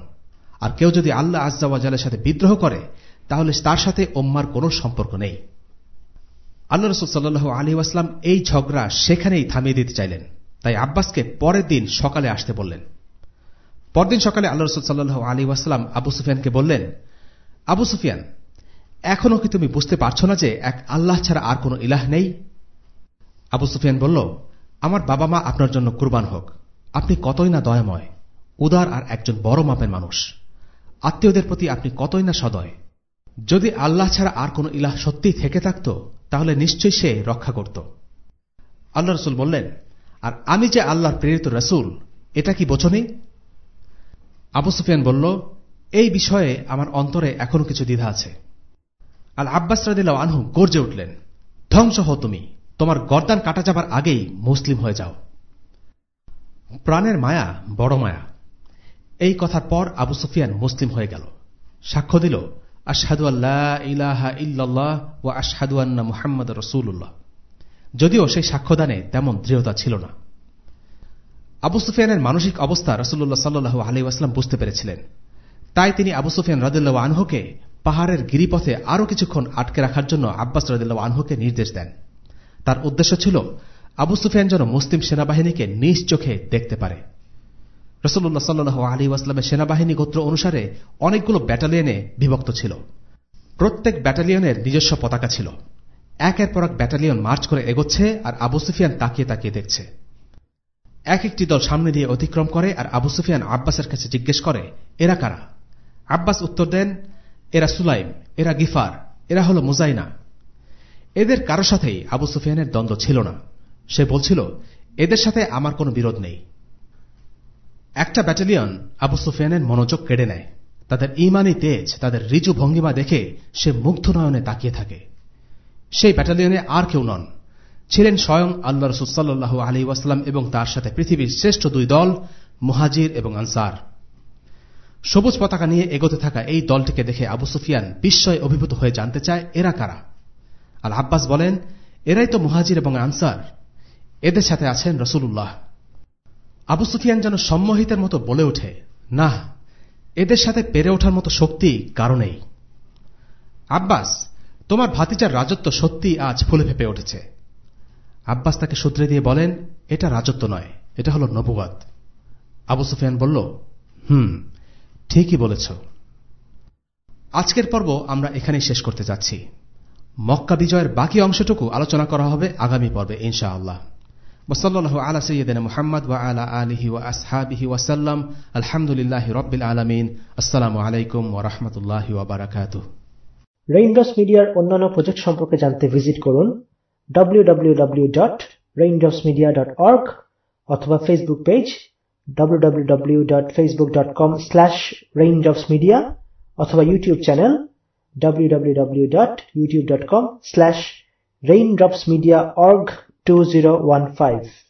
আর কেউ যদি আল্লাহ আজ্জাওয়াজালের সাথে বিদ্রোহ করে, তাহলে তার সাথে উম্মার কোনো সম্পর্ক নেই। আল্লাহ রসুল সাল্লু আলী আসলাম এই ঝগড়া সেখানেই থামিয়ে দিতে চাইলেন। তাই আব্বাসকে পরের দিন সকালে আসতে বললেন। পরদিন সকালে আল্লাহ রসুল সাল্লু আলী আসলাম আবু সুফিয়ানকে বললেন, আবু সুফিয়ান এখনও কি তুমি বুঝতে পারছ না যে এক আল্লাহ ছাড়া আর কোনো ইলাহ নেই? আবু সুফিয়ান বলল, আমার বাবা মা আপনার জন্য কুরবান হোক। আপনি কতই না দয়াময়, উদার আর একজন বড় মাপের মানুষ। আত্মীয়দের প্রতি আপনি কতই না সদয়। যদি আল্লাহ ছাড়া আর কোন ইলাহ সত্যিই থেকে থাকত, তাহলে নিশ্চয়ই সে রক্ষা করত। আল্লাহ রসুল বললেন, আর আমি যে আল্লাহর প্রেরিত রসুল, এটা কি বোঝনি আবু সুফিয়ান বলল, এই বিষয়ে আমার অন্তরে এখনও কিছু দ্বিধা আছে। আল আব্বাস রাদিল্লা আনহু গর্জে উঠলেন, ধ্বংস হো তুমি, তোমার গর্দান কাটা যাবার আগেই মুসলিম হয়ে যাও। প্রাণের মায়া বড় মায়া। এই কথার পর আবু সুফিয়ান মুসলিম হয়ে গেল। সাক্ষ্য দিল, আশহাদু আল্লাহ ইলাহা ও আশহাদু আন্না মুহাম্মদ রসুল্লাহ যদিও সেই সাক্ষ্যদানে তেমন দৃঢ়তা ছিল না। আবু সুফিয়ানের মানসিক অবস্থা রসুল্লাহ সাল্লু আলহিউসলাম বুঝতে পেরেছিলেন। তাই তিনি আবু সুফিয়ান রদুল্লাহ আনহুকে পাহাড়ের গিরিপথে আরও কিছুক্ষণ আটকে রাখার জন্য আব্বাস রদুল্লাহ আনহুকে নির্দেশ দেন। তার উদ্দেশ্য ছিল, আবু সুফিয়ান যেন মুসলিম সেনাবাহিনীকে নিজ চোখে দেখতে পারে। রসুল্লাহ সাল্লু আলী আসলামের সেনাবাহিনী গোত্র অনুসারে অনেকগুলো ব্যাটালিয়নে বিভক্ত ছিল। প্রত্যেক ব্যাটালিয়নের নিজস্ব পতাকা ছিল। একের পর এক ব্যাটালিয়ন মার্চ করে এগোচ্ছে আর আবু সুফিয়ান তাকিয়ে তাকিয়ে দেখছে। এক একটি দল সামনে দিয়ে অতিক্রম করে আর আবু সুফিয়ান আব্বাসের কাছে জিজ্ঞেস করে, এরা কারা? আব্বাস উত্তর দেন, এরা সুলাইম, এরা গিফার, এরা হল মুজাইনা। এদের কারও সাথেই আবু সুফিয়ানের দ্বন্দ্ব ছিল না। সে বলছিল, এদের সাথে আমার কোনো বিরোধ নেই। একটা ব্যাটালিয়ন আবু সুফিয়ানের মনোযোগ কেড়ে নেয়। তাদের ইমানি তেজ, তাদের রিজু ভঙ্গিমা দেখে সে মুগ্ধ নয়নে তাকিয়ে থাকে। সেই ব্যাটালিয়নে আর কেউ নন। ছিলেন স্বয়ং আল্লাহ রসুলসাল্লাহ আলী ওয়াসাল্লাম এবং তার সাথে পৃথিবীর শ্রেষ্ঠ দুই দল, মুহাজির এবং আনসার। সবুজ পতাকা নিয়ে এগোতে থাকা এই দলটিকে দেখে আবু সুফিয়ান বিস্ময় অভিভূত হয়ে জানতে চায়, এরা কারা? আল আব্বাস বলেন, এরাই তো মুহাজির এবং আনসার। এদের সাথে আছেন রসুল্লাহ আবু সুফিয়ান যেন সম্মোহিতের মতো বলে ওঠে না এদের সাথে পেরে ওঠার মতো শক্তি কারণেই আব্বাস, তোমার ভাতিজার রাজত্ব সত্যি আজ ফুলে ফেপে উঠেছে। আব্বাস তাকে সূত্রে দিয়ে বলেন, এটা রাজত্ব নয়, এটা হল নবুয়াদ আবু সুফিয়ান বলল, হুম, ঠিকই বলেছ। আজকের পর্ব আমরা এখানেই শেষ করতে যাচ্ছি। মক্কা বিজয়ের বাকি অংশটুকু আলোচনা করা হবে আগামী পর্বে ইনশা আল্লাহ وصلى الله على سيدنا محمد وعلى آله وأصحابه وسلم الحمد لله رب العالمين السلام عليكم ورحمة الله وبركاته রেইনড্রপস মিডিয়ার অন্যান্য প্রজেক্ট সম্পর্কে জানতে ভিজিট করুন www.raindropsmedia.org অথবা ফেসবুক পেজ www.facebook.com/raindropsmedia অথবা ইউটিউব চ্যানেল www.youtube.com/raindropsmediaorg 2015